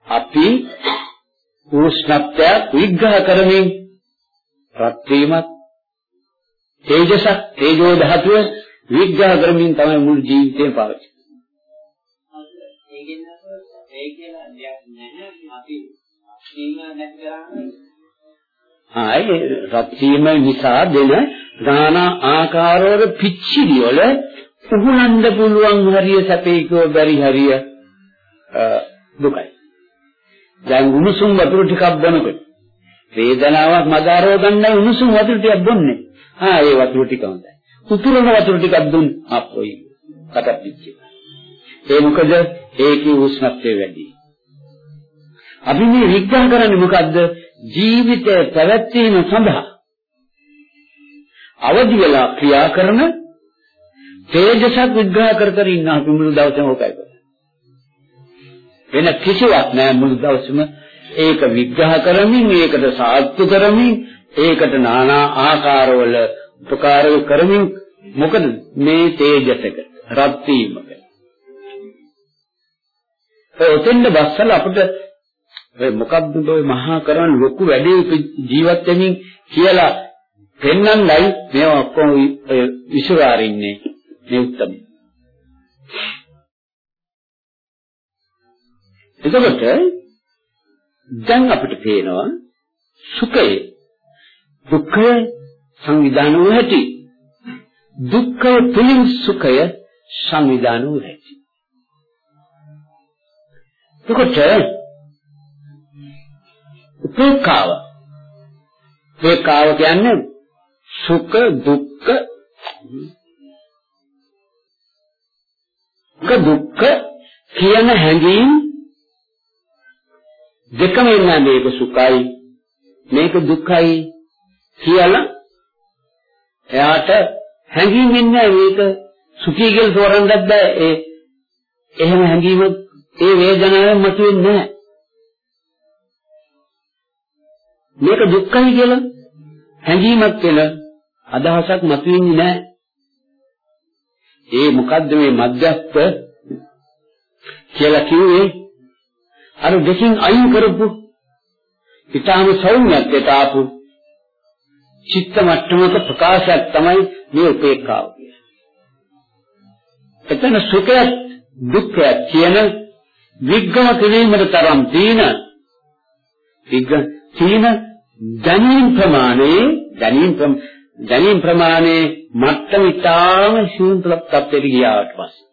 අපි උෂ්ණත්වය විග්‍රහ කරමින් රත් වීමත් තේජසක් තේජෝ ධාතුව විග්‍රහ කරමින් තමයි මුළු ජීවිතේම පාවිච්චි ඒකෙන් ඒ කියලා දෙයක් නැහැ අපි සීමා නැති කරන්නේ ආයි රත් වීම නිසා දෙන নানা ආකාරවල පිච්චිලි වල උහුලන්න පුළුවන් හරිය සැපේකෝ බැරි හරිය දුකයි. දැන් උණුසුම් වතුර ටිකක් බොනකොට වේදනාවක් මදාරව ගන්නයි උණුසුම් වතුර ටිකක් බොන්නේ. ආ ඒ වතුර ටික හොඳයි. උතුරන වතුර ටිකක් දුන් අපොයි කටක් පිච්චි. ඒ මොකද ඒකේ උෂ්ණත්වය වැඩි. අපි මේ විග්‍රහ කරන්නේ මොකද්ද? ජීවිතය පැවැත්වීම සඳහා අවදි වෙලා ක්‍රියා කරන තේජසක් විග්‍රහ කර කර ඉන්න අපි මුළු දවසම ඕකයි කරන්නේ. වෙන කිසිවක් නෑ මුළු දවසම. ඒක විග්‍රහ කරමින් ඒකට සාත්තු කරමින් ඒකට নানা ආකාරවල උපකාර කරමින් මොකද මේ තේජසක රත් වීමක. ඒ ඔතෙන්ද බස්සලා අපිට ඔය මොකද්ද ඔය මහා කරන් ලොකු වැඩේ ජීවත් වෙමින් කියලා පෙන්වන්නයි මේවා ඔක්කොම විසුරාරින්නේ. මේ උත්තම. එතකොට දැන් අපිට පේනවා සුඛය දුක්ඛය සංවිධාන වූ හැටි. දුක්ඛය තුලින් සුඛය සංවිධාන වූ හැටි. එතකොට උපේක්ඛාව. උපේක්ඛාව කියන්නේ සුඛ දුක්ඛ දුක්ඛ කියන හැඟීම් දෙකම ඉන්න මේක සුඛයි මේක දුක්ඛයි කියලා එයාට හැඟීම් ඉන්නේ මේක සුඛී කියලා තෝරන්නත් බෑ. ඒ එහෙම හැඟීම ඒ වේදනාවෙන් මතුවෙන්නේ නැහැ. මේක දුක්ඛයි කියලා හැඟීමක් කියලා අදහසක් මතුවෙන්නේ නැහැ. ඒ මොකද්ද මේ මධ්‍යස්ථ කියලා කිව්වේ? අර දෙකින් අයින් කරපු ඊටාම සෞම්‍යත්වයට ආපු චිත්ත මට්ටමක ප්‍රකාශයක් තමයි මේ උපේක්ඛාව කියන්නේ. එතන සුඛය දුක්ඛය කියන විග්‍රහ කිරීමට තරම් තීන විග්‍රහ තීන දැනීම් ප්‍රමාණේ දැනීම් දැනීම් ප්‍රමාණේ මට්ටම ඊටාම සියුම් තත්ත්වයට ගියාට පස්සේ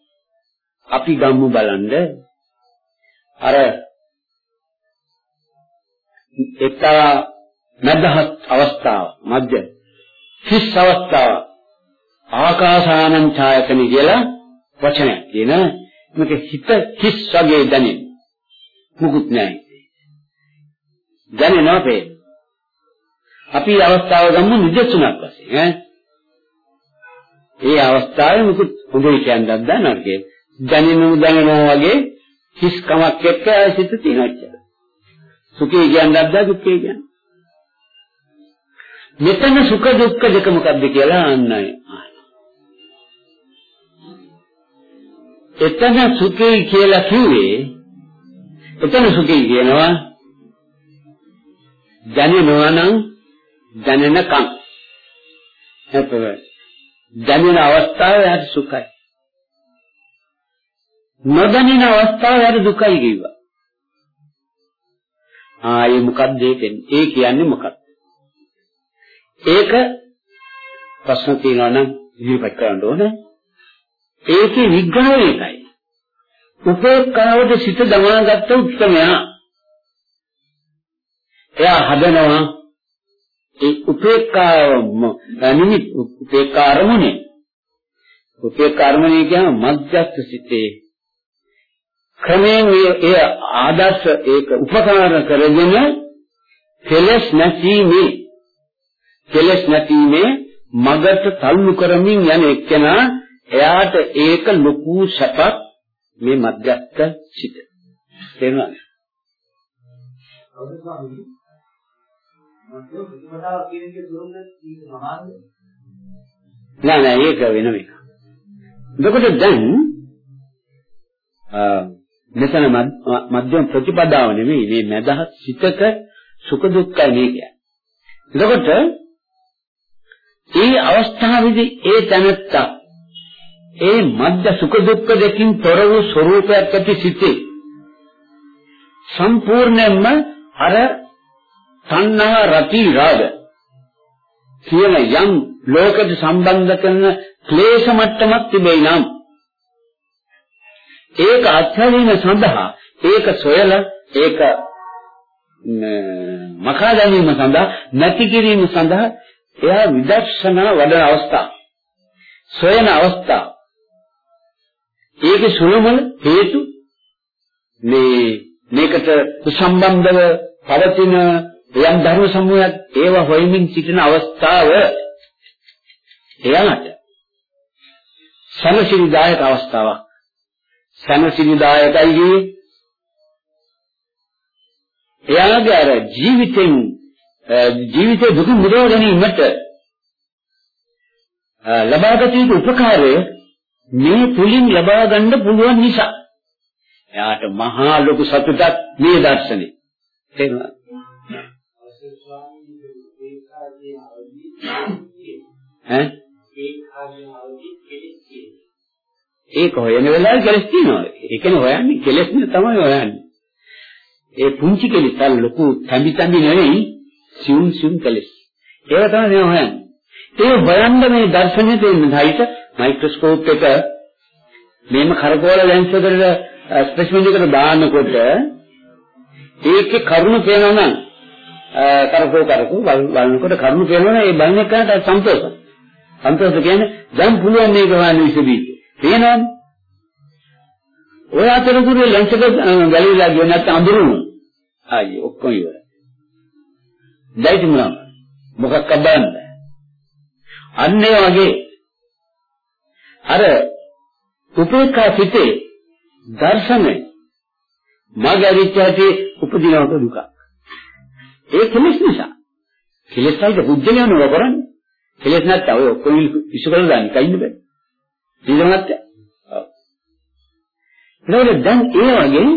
අපි ගම්මු බලන්න අර එක්තරා මධ්‍යහත් අවස්ථාව මධ්‍ය හිස් අවස්ථාව ආකාසානං ඡායතන කියලා වචනයක් කියන මේක හිත හිස් වගේ දැනෙන. මුකුත් නැහැ. දැනෙනවා පේ අපි අවස්ථාව ගමු නිදර්ශනයක් වශයෙන් ඈ. ඒ අවස්ථාවේ මුකුත් හොඳයි කියන්නත් දන්නවද දැනෙනු දැනෙනවා වගේ හිස් කමක් එක්ක සිත තියෙනවා. සුඛේ කියන්නත් ද දුක්ඛේ කියන්නේ? මෙතන සුඛ දුක්ඛ දෙක මොකක්ද කියලා අන්නයි එතන සුඛේ කියලා කිව්වේ එතන සුඛේ කියනවා දැනෙනවා නම් දැනෙනකම්. එතකොට දැනෙන අවස්ථාවේ හරි සුඛයි. නොදැනෙන අවස්ථාවේ හරි දුකයි කිව්වා. ආයේ මොකක්ද ඒ කියන්නේ මොකක්ද ඒක ප්‍රශ්න තියෙනවා නම් ඉදිරිපත් කරන්න ඕනේ. ඒකේ විග්‍රහය ඒකයි. උපේක්ඛාවට සිත දමාගත්ත උත්සමයා. එයා හදනවා ඒ උපේක්ඛාවම නිමිත් උපේක්ඛාරමුනේ. උපේක්ඛාරමුනේ කියන මධ්‍යස්ථ සිතේ ක්‍රමයෙන් ඒ ආදර්ශ ඒක උපකාර කරගෙන කෙලස් නැතිමේ කෙලස් නැතිමේ මගට තල්ලු කරමින් යන එක්කෙනා එයාට ඒක ලොකු සැපක් මේ මධ්‍යස්ථ සිට තේරුණාද? නෑ නෑ ඒක වෙනම එකක්. එතකොට දැන් මෙතන මධ්‍යම ප්‍රතිපදාව නෙමෙයි මේ මදහත් සිතක සුඛ දුක්ඛයි මේ කියන්නේ. එතකොට ඒ අවස්ථාවේදී ඒ තනත්තා ඒ මධ්‍ය සුඛ දුක්ඛ දෙකින් තොර වූ ස්වરૂපයක් ඇති සිටේ සම්පූර්ණයෙන්ම අර තණ්හා රති රාග කියන යම් ලෝකෙට සම්බන්ධ කරන ක්ලේශ මට්ටමක් තිබේ නම් ඒක අත්හැරීම සඳහා ඒක සොයලා ඒක මකා ගැනීම සඳහා නැති කිරීම සඳහා එයා විදර්ශනා වඩන අවස්ථාව. සොයන අවස්ථාව. ඒකේ සුළුමල හේතු මේ මේකට සම්බන්ධව පවතින යම් ධර්ම සමූහයක් ඒව හොයමින් සිටින අවස්ථාව එයාට සමසිරිදායක අවස්ථාවක් සමසිරිදායකයි කියන්නේ එයාගේ අර ජීවිතෙන් ජීවිතේ දුක නිරෝ ගැනීමට ලබාගත යුතු උපකාරය මේ තුලින් ලබා ගන්න පුළුවන් නිසා. එයාට මහා ලොකු සතුටක් මේ දර්ශනේ. තේරුණා ඈ ඒක හොයන වෙලාවේ කෙලස් තියෙනවා. ඒ කියන්නේ හොයන්නේ කෙලස් නේ තමයි හොයන්නේ. ඒ පුංචි කෙලස් අර ලොකු තැඹි තැඹි නෙවෙයි සියුම් සියුම් කෙලස්. ඒක තමයි මේ හොයන්නේ. ඒ හොයන්න මේ දර්ශනයේ තියෙන ධෛත මයික්‍රොස්කෝප් එක මේම කරකවල ලෙන්ස් එකට ස්පෙසිමන් එකට දාන්නකොට ඒකේ කරුණු පේනවා නම් කරකෝ කරකෝ බලනකොට කරුණු පේනවා නම් ඒ බලන එකට සන්තෝෂයි. සන්තෝෂ කියන්නේ දැන් පුළුවන් මේක හොයන්න විසදී. පේනවනේ. ඔය අතරතුරේ ලෙන්ස් එක ගැලවිලා ගියේ නැත්නම් අඳුරුන. ආයි ඔක්කොම ඉවරයි. දැයිතු මොනවා? මොකක් අබ්බන්න? අන්න ඒ වගේ අර උපේක්ඛා සිතේ දර්ශනය මගරිච්ච ඇති උපදිනවට දුක. ඒ කෙලෙස් නිසා. කෙලෙස් සහිත බුද්ධියන නෝ කරන්නේ. කෙලෙස් නැත්නම් ඔය ඔක්කොම ඉස්සු කරලා දාන්න කයින්ද බෑ. ඊළඟට නේද දැන් ඒ වගේ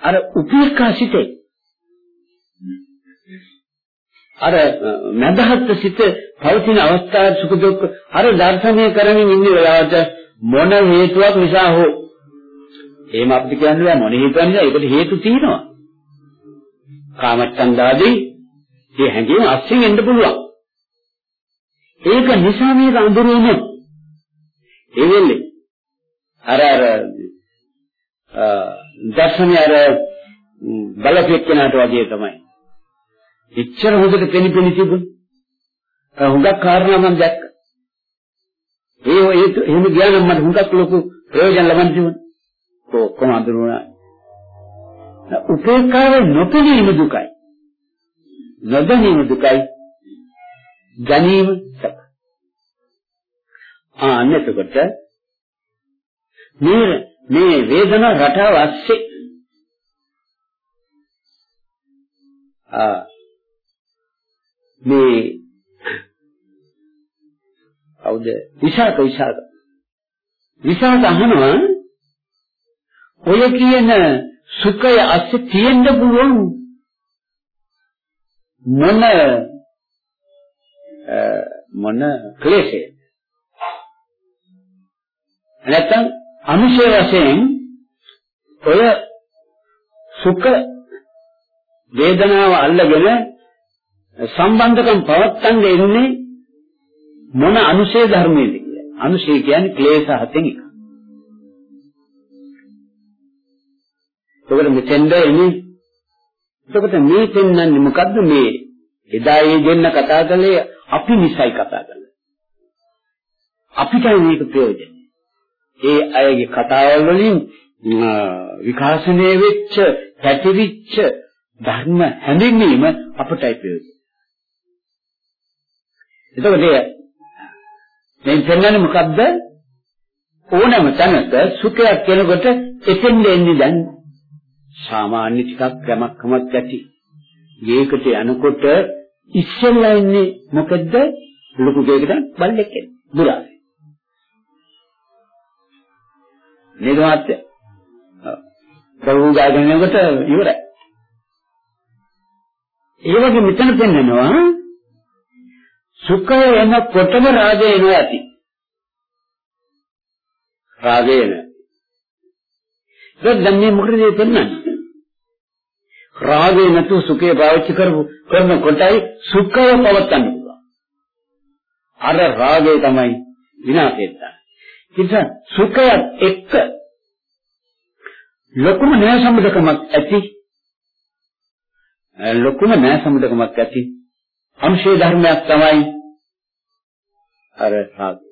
අර උපේක්ඛා සිතේ අර මදහත් සිත පවතින අවස්ථාවේ සුඛ දුක්ඛ අර දර්ශනය කරමින් ඉන්න වෙලාවට මොන හේතුවක් නිසා හෝ එහෙම අපිට කියන්නේ බෑ මොන හේතුවක් නිසා ඒකට හේතු තියෙනවා. කාමච්ඡන්දාදී මේ හැඟීම අස්සින් එන්න පුළුවන්. ඒක නිසා මේක අඳුරුම ඒ වෙන්නේ අර අර දර්ශනය අර බලපෙක්කනට වගේ තමයි එච්චර හොඳට පෙනිපෙනි තිබුණා. හුඟක් කාරණා මම දැක්කා. ඒ ඒ එහෙම ගියා නම් මට හුඟක් ලොකු ප්‍රයෝජන ලබන්න තිබුණා. කොහොම අඳුරුණා. උපේක්ෂාවේ නොපෙනීම දුකයි. නොදැනීම දුකයි. ගැනීම සැප. ආ අන්නතකොට මේ මේ වේදනා රටාව ඇස්සේ. ආ මේ කවුද විශාක විශාක විශාක අහනවා ඔය කියන සුඛය අස්සේ තියෙන්න පුළුවන් මොන මොන ක්ලේශය? නැත්තම් අනුශය වශයෙන් ඔය සුඛ වේදනාව අල්ලගෙන සම්බන්ධකම් පවත්තන්න එන්නේ මොන අනුශේ ධර්මයේද කියලා. අනුශේ කියන්නේ ක්ලේශ හතෙන් එක. ඒකට මෙතෙන්ද එන්නේ එතකොට මේ පෙන්වන්නේ මොකද්ද මේ එදා ඒ දෙන්න කතා කළේ අපි නිසයි කතා කළේ. අපිටයි මේක ප්‍රයෝජන. ඒ අයගේ කතාවල් වලින් විකාශනය වෙච්ච, පැතිරිච්ච ධර්ම හැඳින්වීම අපටයි ප්‍රයෝජන. එතකොට මේ පෙන්වන්නේ මොකද්ද? ඕනෑම තැනක සුඛයක් කෙනකොට එතෙන්ද එන්නේ දැන් සාමාන්‍ය ටිකක් යමක් කමක් ඇති. මේකට යනකොට ඉස්සෙල්ලා ඉන්නේ මොකද්ද? ලොකු දෙයකට බල්ලෙක් එන්නේ. බුරා. නේද මාත්‍ය? දරුවෝ ගාගෙන යනකොට ඉවරයි. ඒ වගේ මෙතන පෙන්නනවා සුඛය එනකොටම රාගය එනවා ඇති. රාගය එන. දැන් මේ මොකද මේ පෙන්නන්නේ? රාගය නැතුව සුඛය පාවිච්චි කරපු කරන කොටයි සුඛය පවත්තන්න පුළුවන්. අර රාගය තමයි විනාශයට. ඉතින් සුඛය එක්ක ලොකුම න්‍යාය සම්බන්ධකමක් ඇති ලොකුම න්‍යාය සම්බන්ධකමක් ඇති අංශේ ධර්මයක් තමයි අර රාගය.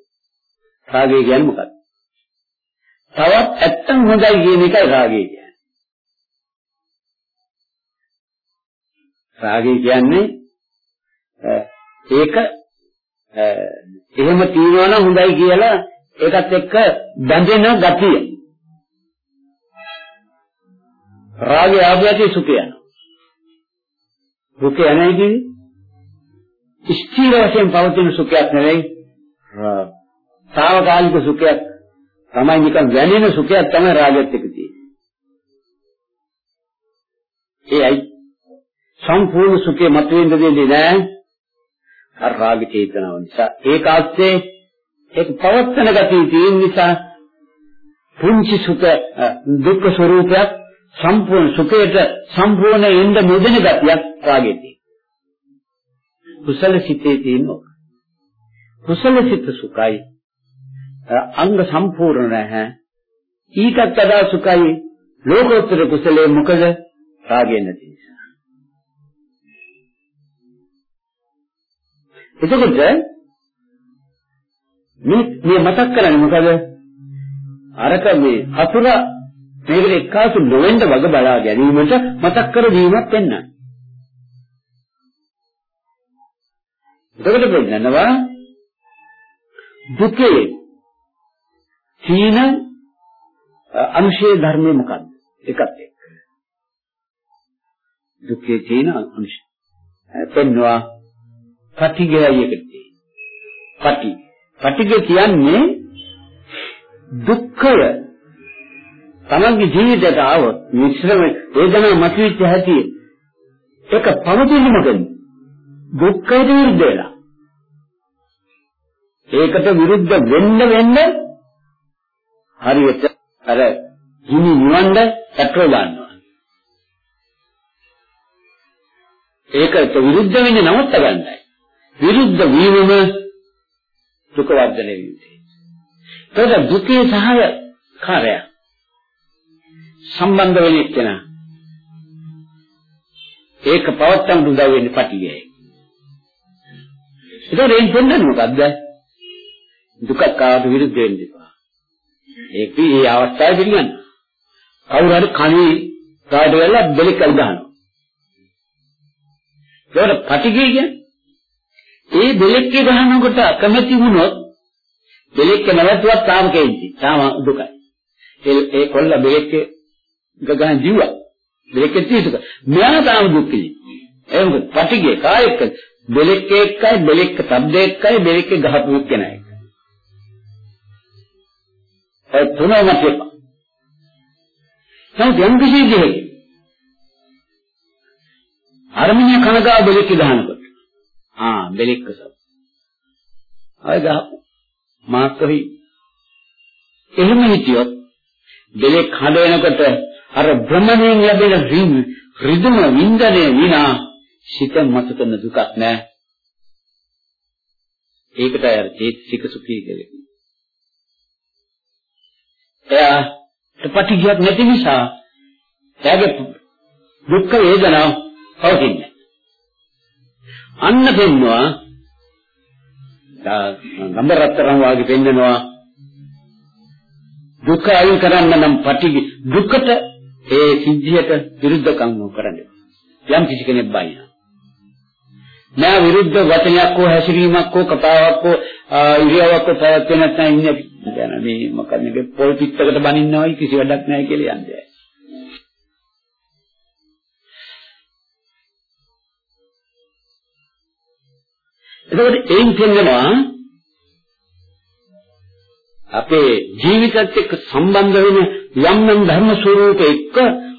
රාගය කියන්නේ මොකක්ද? තවත් ඇත්තම හොඳයි කියන එකයි රාගය කියන්නේ. රාගය කියන්නේ ඒක එහෙම තියනවා නම් හොඳයි කියලා ඒකත් එක්ක බැඳෙන ගතිය. රාගය ආභ්‍යති සුඛය යනවා. සුඛය නැහැ කියන්නේ ස්ථිර වශයෙන් පවතින සුඛයක් නෙවෙයි. తాවකාලික සුඛයක් තමයි නිකන් වැනෙන සුඛයක් තමයි රාගයත් එක්ක තියෙන්නේ. ඒයි සම්පූර්ණ සුඛය මතුවෙන්න දෙන්නේ නැහැ. අර රාග චේතනාව නිසා ඒක ආස්සේ ඒක පවත්තන ගතිය තියෙන නිසා පුංචි සුඛ දුක්ඛ ස්වરૂපයක් සම්පූර්ණ සුඛයට සම්පූර්ණ එන්න මුදෙන ගතියක් රාගෙදී කුසල සිතේ තියෙන කුසල සිත සුඛයි. අංග සම්පූර්ණ නැහැ. ඊටත් වඩා සුඛයි. ලෝකෝත්තර කුසලයේ මොකද? රාගය නැති නිසා. එතකොට මේ මේ මතක් කරන්නේ මොකද අරක මේ හතුර මේකට එක්කාසු නොවෙන්න වග බලා ගැනීමට මතක් කර දීමක් වෙන්න. එතකොට වෙන්නනවා දුකේ තීන අංශේ ධර්මය මොකක්ද? එකත් එක්ක. දුකේ තීන අංශ. පෙන්නවා පටිගයයි එකට තියෙන්නේ. පටි. පටිගය කියන්නේ දුක්ඛය තමන්ගේ ජීවිතයට ආවොත් මිශ්‍රම වේදනාව මතුවෙච්ච හැටි ඒක පවතින්නේ මොකද? දුක්ඛයට විරුද්ධ වෙලා. ඒකට විරුද්ධ වෙන්න වෙන්න හරියට අර හිමි නිවන්න පැට්‍රෝල් දානවා. ඒකට විරුද්ධ වෙන්නේ නවත්ත ගන්නයි. විරුද්ධ වීමම දුක වර්ධනය වීමයි. ඒකට දුකේ සහය කාර්යය සම්බන්ධ වෙන එක්කෙනා ඒක පවත්තන් උදව් වෙන්නේ පටිගයයි. ඒකට එයින් පොන්නන්නේ මොකද්ද? දුක කාට විරුද්ධ වෙන්න එපා. ඒක මේ අවස්ථාවේ පිළිගන්න. කවුරු හරි කණේ කාට වෙලා බෙලෙක් කල් ගන්නවා. ඒකට පටිගය කියන්නේ ඒ බෙලෙක්ගේ ගහනකොට අකමැති වුණොත් බෙලෙක්ක නැවතුවත් තාම කේන්ති. තාම දුකයි. ඒ ඒ කොල්ල බෙලෙක්ගේ ගගන ජීව. බෙලෙක්ක තීසක. මෙයා තාම දුක්ඛයි. එහෙනම් පටිගේ කායක බෙලෙක්ක එක්කයි බෙලෙක්ක શબ્ද එක්කයි බෙලෙක්ක ගහපු කෙනා එක්ක. ඒ තුනම තියපා. නමුත් යම් කිසි දෙයක් අරමිනිය කනගා බෙලෙක්ක ගහනකොට ආ බෙලෙක්ක සබ්. ආය ගහපු මාත්‍රි එහෙම හිටියොත් බෙලෙක් හඳ වෙනකොට අර භ්‍රමණයෙන් ලැබෙන රිදුම වින්දනය විනා සිත මත කරන දුකක් නෑ. ඒකට අර චේතසික සුඛය කියන්නේ. එයා ප්‍රතිගියක් නැති නිසා එයාගේ දුක් වේදනාව පවතින්නේ. අන්න පෙන්නවා නම්බර රත්තරන් වාගේ පෙන්නනවා දුක අයින් කරන්න නම් පටිගි දුකට ඒ සිද්ධියට විරුද්ධකම් නොකරන්නේ යම් කිසි කෙනෙක් බයින නෑ විරුද්ධ වචනයක් හෝ හැසිරීමක් හෝ කතාවක් හෝ ඉරියව්වක් හෝ පැවැත්වෙන්නේ නැත්නම් ඉන්නේ දැන් මේ මොකද මේ පොල් පිටකට බනින්නවයි කිසි වැඩක් නැහැ කියලා යන්නේ. එතකොට එයින් කියනවා අපේ ජීවිතත් එක්ක සම්බන්ධ වෙන යම් යම් ධර්ම ස්වરૂප එක්ක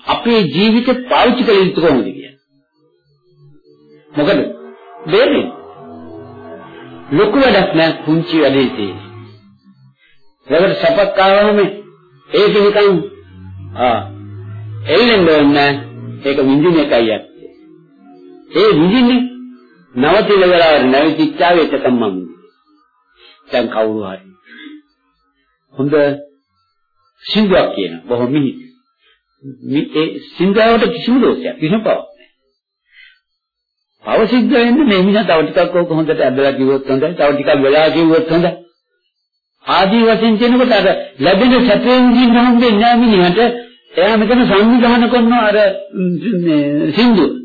අපේ ජීවිත පාවිච්චි කළ යුතු කොහොමද කියන්නේ. මොකද දෙන්නේ ලොකු වැඩක් නෑ කුංචි වැඩේ තියෙන්නේ. ඒකට සපක් ආවම ඒක නිකන් ආ එල්ලෙන්න ඕනේ ඒක විඳින එකයි යන්නේ. ඒ විඳින්නේ නවතින වෙලාවට නැවිතිච්චාව එකතම මම. දැන් කවුරු හරි. හොඳ සිංහවක් කියන බොහොම මිහිරි. මේ ඒ සිංහවට කිසිම දෝෂයක් කිසිම පවක් නැහැ. අවසිද්ධ වෙන්නේ මේ මිනිහා තව ටිකක් ඕක හොඳට ඇදලා කිව්වොත් හොඳයි. තව ටිකක් වෙලා කිව්වොත් හොඳයි. ආදී වශයෙන් කියනකොට අර ලැබෙන සැපෙන් දින්න හම්බෙන්නේ නැහැ මිනිහට. එයා මෙතන සංවිධානය කරනවා අර සින්දුව.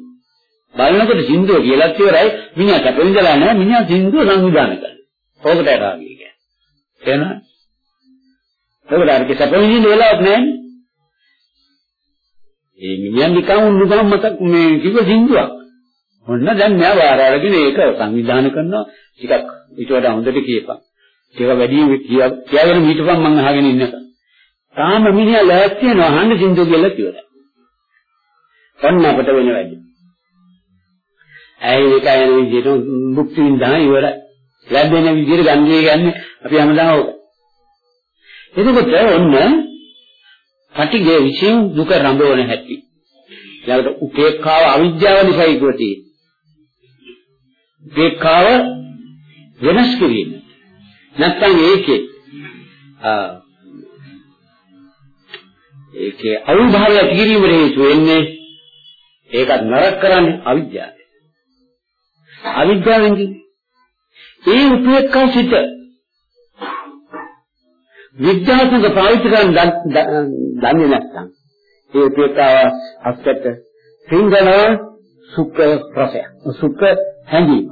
බලනකොට සින්දුව කියලාත් ඉවරයි. මිනිහා සැපෙන්දලා නැහැ. මිනිහා සින්දුව සංවිධානය කරනවා. ඕකට රාගය කියන්නේ. එහෙනම් ඒකට අර සැපෙන්දින්න වෙලාවක් නැහැ. ඒ මිනිහා නිකන් උන්නුගම් මතක් මේ කිව්ව සින්දුවක්. ඔන්න දැන් මෙයා වාර අරගෙන ඒක සංවිධානය කරනවා ටිකක් ඊට වඩා හොඳට කියපන්. ඒක වැඩි කියාගෙන හිටපන් මං අහගෙන ඉන්නක. තාම මිනිහා ලෑස්ති වෙනවා අහන්න සින්දු කියලා කිව්වා. ඔන්න අපට වෙන වැඩි. ඇයි ඒක යන විදිහට මුක්ති විඳා ඉවරයි. ලැබෙන විදිහට ගන්නේ ගන්නේ අපි හැමදාම ඕක. එතකොට ඔන්න පටිඝය විසින් දුක රඳවන හැටි. ඊළඟට උපේක්ඛාව අවිද්‍යාව නිසායි කියති. උපේක්ඛාව වෙනස් කිරීම. නැත්තම් ඒකේ ඒකේ අවිභාවය කිරීමේ හේතු වෙන්නේ ඒකත් නරක කරන්නේ අවිද්‍යාව. අවිද්‍යාවෙන් ඒ උපේක්ඛා සිට විද්‍යාත්මක පාවිච්චි කරන් දන්නේ නැත්නම් ඒ උපේක්ඛාව අස්කට සිංහල සුඛ රසය සුඛ හැඟීම.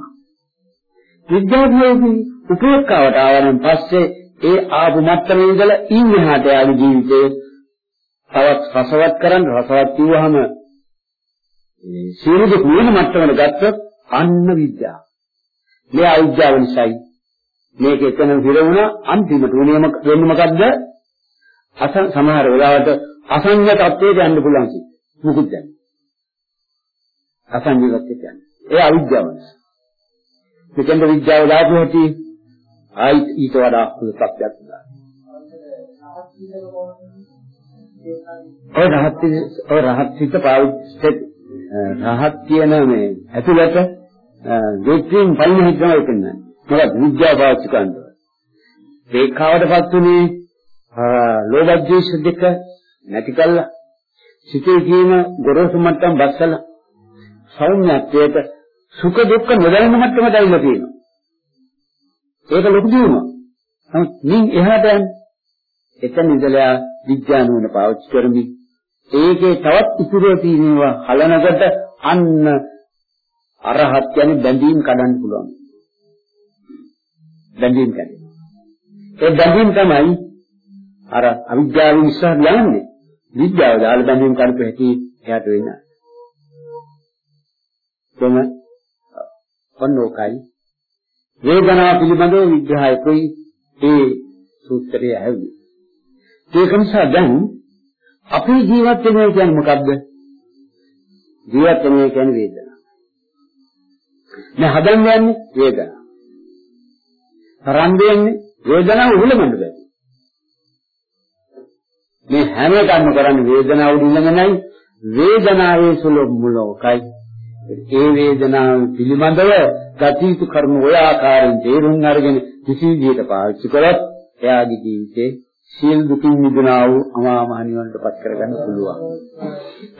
විද්‍යාත්මක උපේක්ඛාවට ආවනම් පස්සේ ඒ ආපු මට්ටමේ ඉඳලා ඉන්නහට යාගේ ජීවිතේ තවත් රසවත් කරන් රසවත් කිව්වහම ඒ සියලු දුක් නිවන මට්ටමකට ගත්තොත් අන්න විද්‍යාව. මේ අවිද්‍යාව නිසායි මේක එතන හිර වුණා අන්තිමට උනේ වෙන්නේ මොකද්ද? අස සමහර වෙලාවට අසංඥ තත්ත්වයට යන්න පුළුවන් කි. මොකද දැන්? අසංඥ තත්ත්වයට යන්න. ඒ අවිද්‍යාව නිසා. මෙතෙන්ද විද්‍යාව දාපු හැටි ආයි ඊට වඩා හොඳ තත්ත්වයක් නෑ. ඔය රහත් ඔය රහත් සිත පාවිච්චි රහත් කියන මේ ඇතුළත දෙකකින් පයින් හිටනවා එතන. මොකද විද්‍යාව පාවිච්චි කරනවා. රේඛාවටපත් උනේ ලෝභද්වේෂ දෙක නැති කළා. සිතේ කියන ගොරෝසු මට්ටම් බස්සලා සෞම්‍යත්වයට සුඛ දුක්ඛ නොදැනෙන මට්ටමට ඇවිල්ලා තියෙනවා. ඒක ලොකු දියුණුවක්. නමුත් මින් එහාට යන්නේ එතන ඉඳලා විද්‍යානුවන පාවිච්චි කරමින් ඒකේ තවත් ඉතුරු තියෙනවා හලනකොට අන්න අරහත් කියන්නේ බැඳීම් කඩන්න පුළුවන්. බැඳීම් කඩේ. ඒ බැඳීම් තමයි අර අවිද්‍යාව නිසා යන්නේ. විද්‍යාව දාලා බැඳීම් කඩපු හැටි එයාට වෙන. කොහොම ඔන්නෝකයි වේදනාව පිළිබඳව විග්‍රහයකයි ඒ සූත්‍රය ඇහුවේ. ඒක නිසා දැන් අපේ ජීවත් වෙනවා කියන්නේ මොකද්ද? ජීවත් වෙනවා කියන්නේ වේදනාව. මේ හදන්න යන්නේ වේදනාව. තරම් දෙන්නේ වේදනාව උහුලමන්න බෑ. මේ හැම එකක්ම කරන්නේ වේදනාව උඩින්මනයි වේදනාවේ සුලො මුලෝකයි. ඒ වේදනාව පිළිබඳව ගතියුතු කර්ම ඔය ආකාරයෙන් තේරුම් අරගෙන කිසි විදිහට පාවිච්චි කරොත් එයාගේ ජීවිතේ සියලු දුකින් මිදුණා වූ අමා මහ නිවනටපත් කරගන්න පුළුවන්.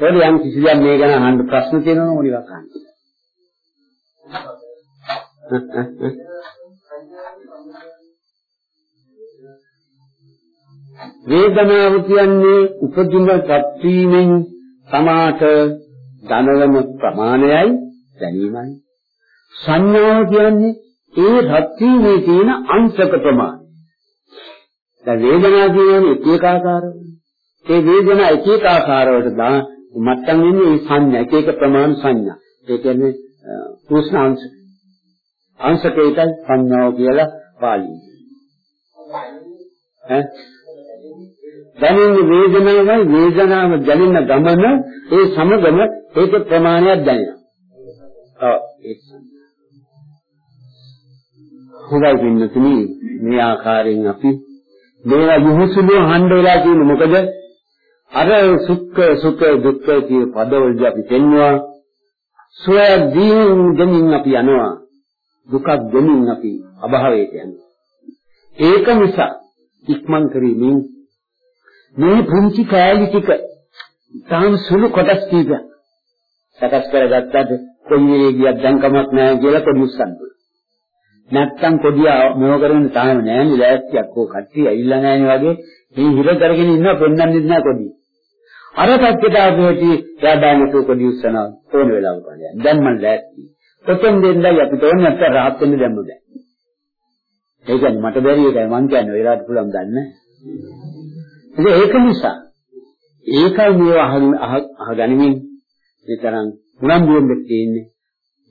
ඒකද යම් කිසි දෙයක් මේ ගැන අහන්න ප්‍රශ්න තියෙනවනම් මොනිවක් අහන්න. (laughs) වේදනාව කියන්නේ උපදින තත්වීමෙන් සමාත ධනවන ප්‍රමාණයයි දැනීමයි. සංඥාව කියන්නේ ඒ තත්වීමේ තියෙන අංශක ප්‍රමාණය. දැන් වේදනාව කියන්නේ එක එක ආකාරවල. ඒ වේදනා එක එක ආකාරවලට දා මට්ටම් වෙන්නේ මේ සංඥා එක එක ප්‍රමාණ සංඥා. ඒ කියන්නේ කුෂ්ණ අංශ. අංශකේකයි සංඥාව කියලා පාළියි. ඈ දැනෙන වේදනාවයි වේදනාව දැනෙන ගමන ඒ සමගම ඒක ප්‍රමාණයක් දැනෙනවා. ඔව් ඒක. හොඳයි පින්නතුනි මේ ආකාරයෙන් අපි මේවා යොහුසුලු හඬ වෙලා තියෙන මොකද අර සුඛ සුඛ දුක්ඛ කියන පදවලදී අපි පෙන්වුවා සෝය දීන් දෙමින් අපි යනවා දුකක් දෙමින් අපි අභාවයට යනවා ඒක නිසා ඉක්මන් කිරීමෙන් මේ පුංචි කෑලි ටික තාම සුළු කොටස් කීපයක් සකස් කරගත්තද කොයි වෙලේ ගියත් දැන් කමක් නැහැ කියලා කොඩි උස්සන්න. නැත්තම් කොඩිය මොව කරගෙන තාම නෑනේ ලෑස්තියක් ඕ කට්ටිය ඇවිල්ලා නෑනේ වගේ මේ හිර කරගෙන ඉන්නවා පෙන්වන්නේ නැහැ කොඩිය. අර පැත්තට ආපුවටි එයා දානතු කොඩි උස්සනවා ඕන වෙලාවක බලයන්. දැන් මම ලෑස්ති. කොතෙන් දෙන්නයි අපිට ඕනේ නැත්නම් rahat වෙන්න දැම්ම බෑ. ඒ කියන්නේ මට බැරි එකයි මං කියන්නේ වෙලාවට පුළුවන් දන්නේ. ඉතින් ඒක නිසා ඒකයි මේ අහගනිමින් මේ තරම් උනන්දුවෙන් තියෙන්නේ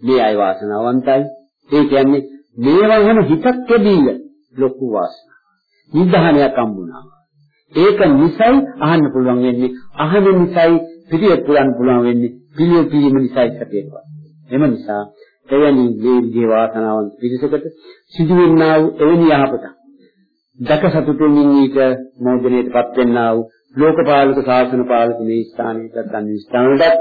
මේ අය වාසනාවන්තයි. ඒ කියන්නේ මේවා හැම හිතක් ලැබීල ලොකු වාසනාවක්. නිදහනයක් හම්බුණා. ඒක නිසයි අහන්න පුළුවන් වෙන්නේ. අහන නිසයි පිළිය පුරන්න පුළුවන් වෙන්නේ. පිළිය පිළිම නිසයි සැපේවා. එම නිසා එවැනි මේ විදිහේ වාසනාවන්ත පිරිසකට සිදුවෙන්නා වූ එවැනි යහපත දක සතුටින් ඊට මොදෙනේටපත් වෙන්නා වූ ලෝකපාලක ශාසන පාලක මේ ස්ථානයට ගන්න ස්ථානවලට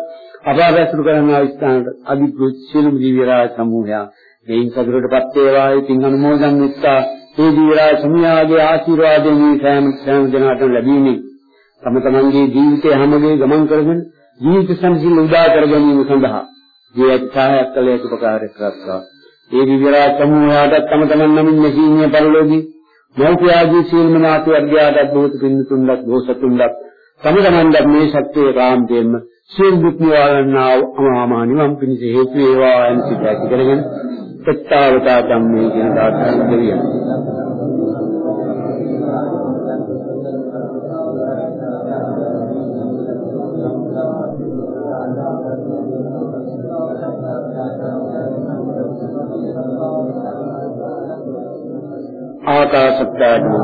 අභාවැසුරු කරනා ස්ථානට අධිපෘත් සියලුම දිව්‍යරාජ සමූහයා මේන් සතුටටපත් වේවායි පින් අනුමෝදන් වෙත්තා ඒ දිව්‍යරාජ සමූහයාගේ ආශිර්වාදයෙන් මේ සෑම සෑම දිනකටම ලැබීමේ තම තමන්ගේ ජීවිතය හැමගේ ගමන් කරගෙන ජීවිත සංසිල් උදා කර ගැනීම සඳහා මේ අත්‍යහයක් කළ යුතු උපකාරයක් කරත්වා. ඒ දිව්‍යරාජ සමූහයාට තම තමන් නමින් නැසීමේ පරිලෝකී. මෞඛ්‍යාදී සීල්මනාතු වර්ගයාට බොහෝත පින්නතුන්ලක් බොහෝසතුන්ලක් තම තමන්ට මේ ශක්තිය කාන්තේම සියලු දුක් නිවාරණා අමාමා නිවන් පිණිස හේතු වේවා යන සිත ඇති කරගෙන සත්‍යාවතා ධම්මේ කියන දාර්ශනික සිද්ධ ආකාශත්තාදී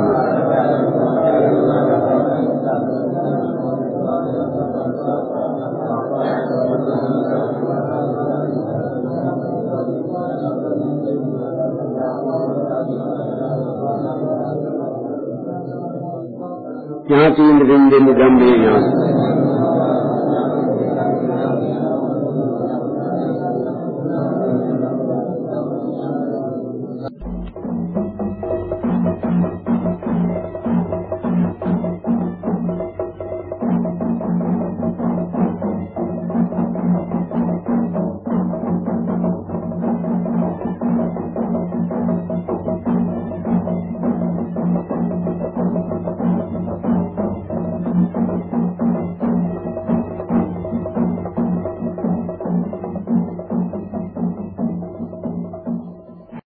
ඥාතීන් දෙන්න ගම්බේ ඥාති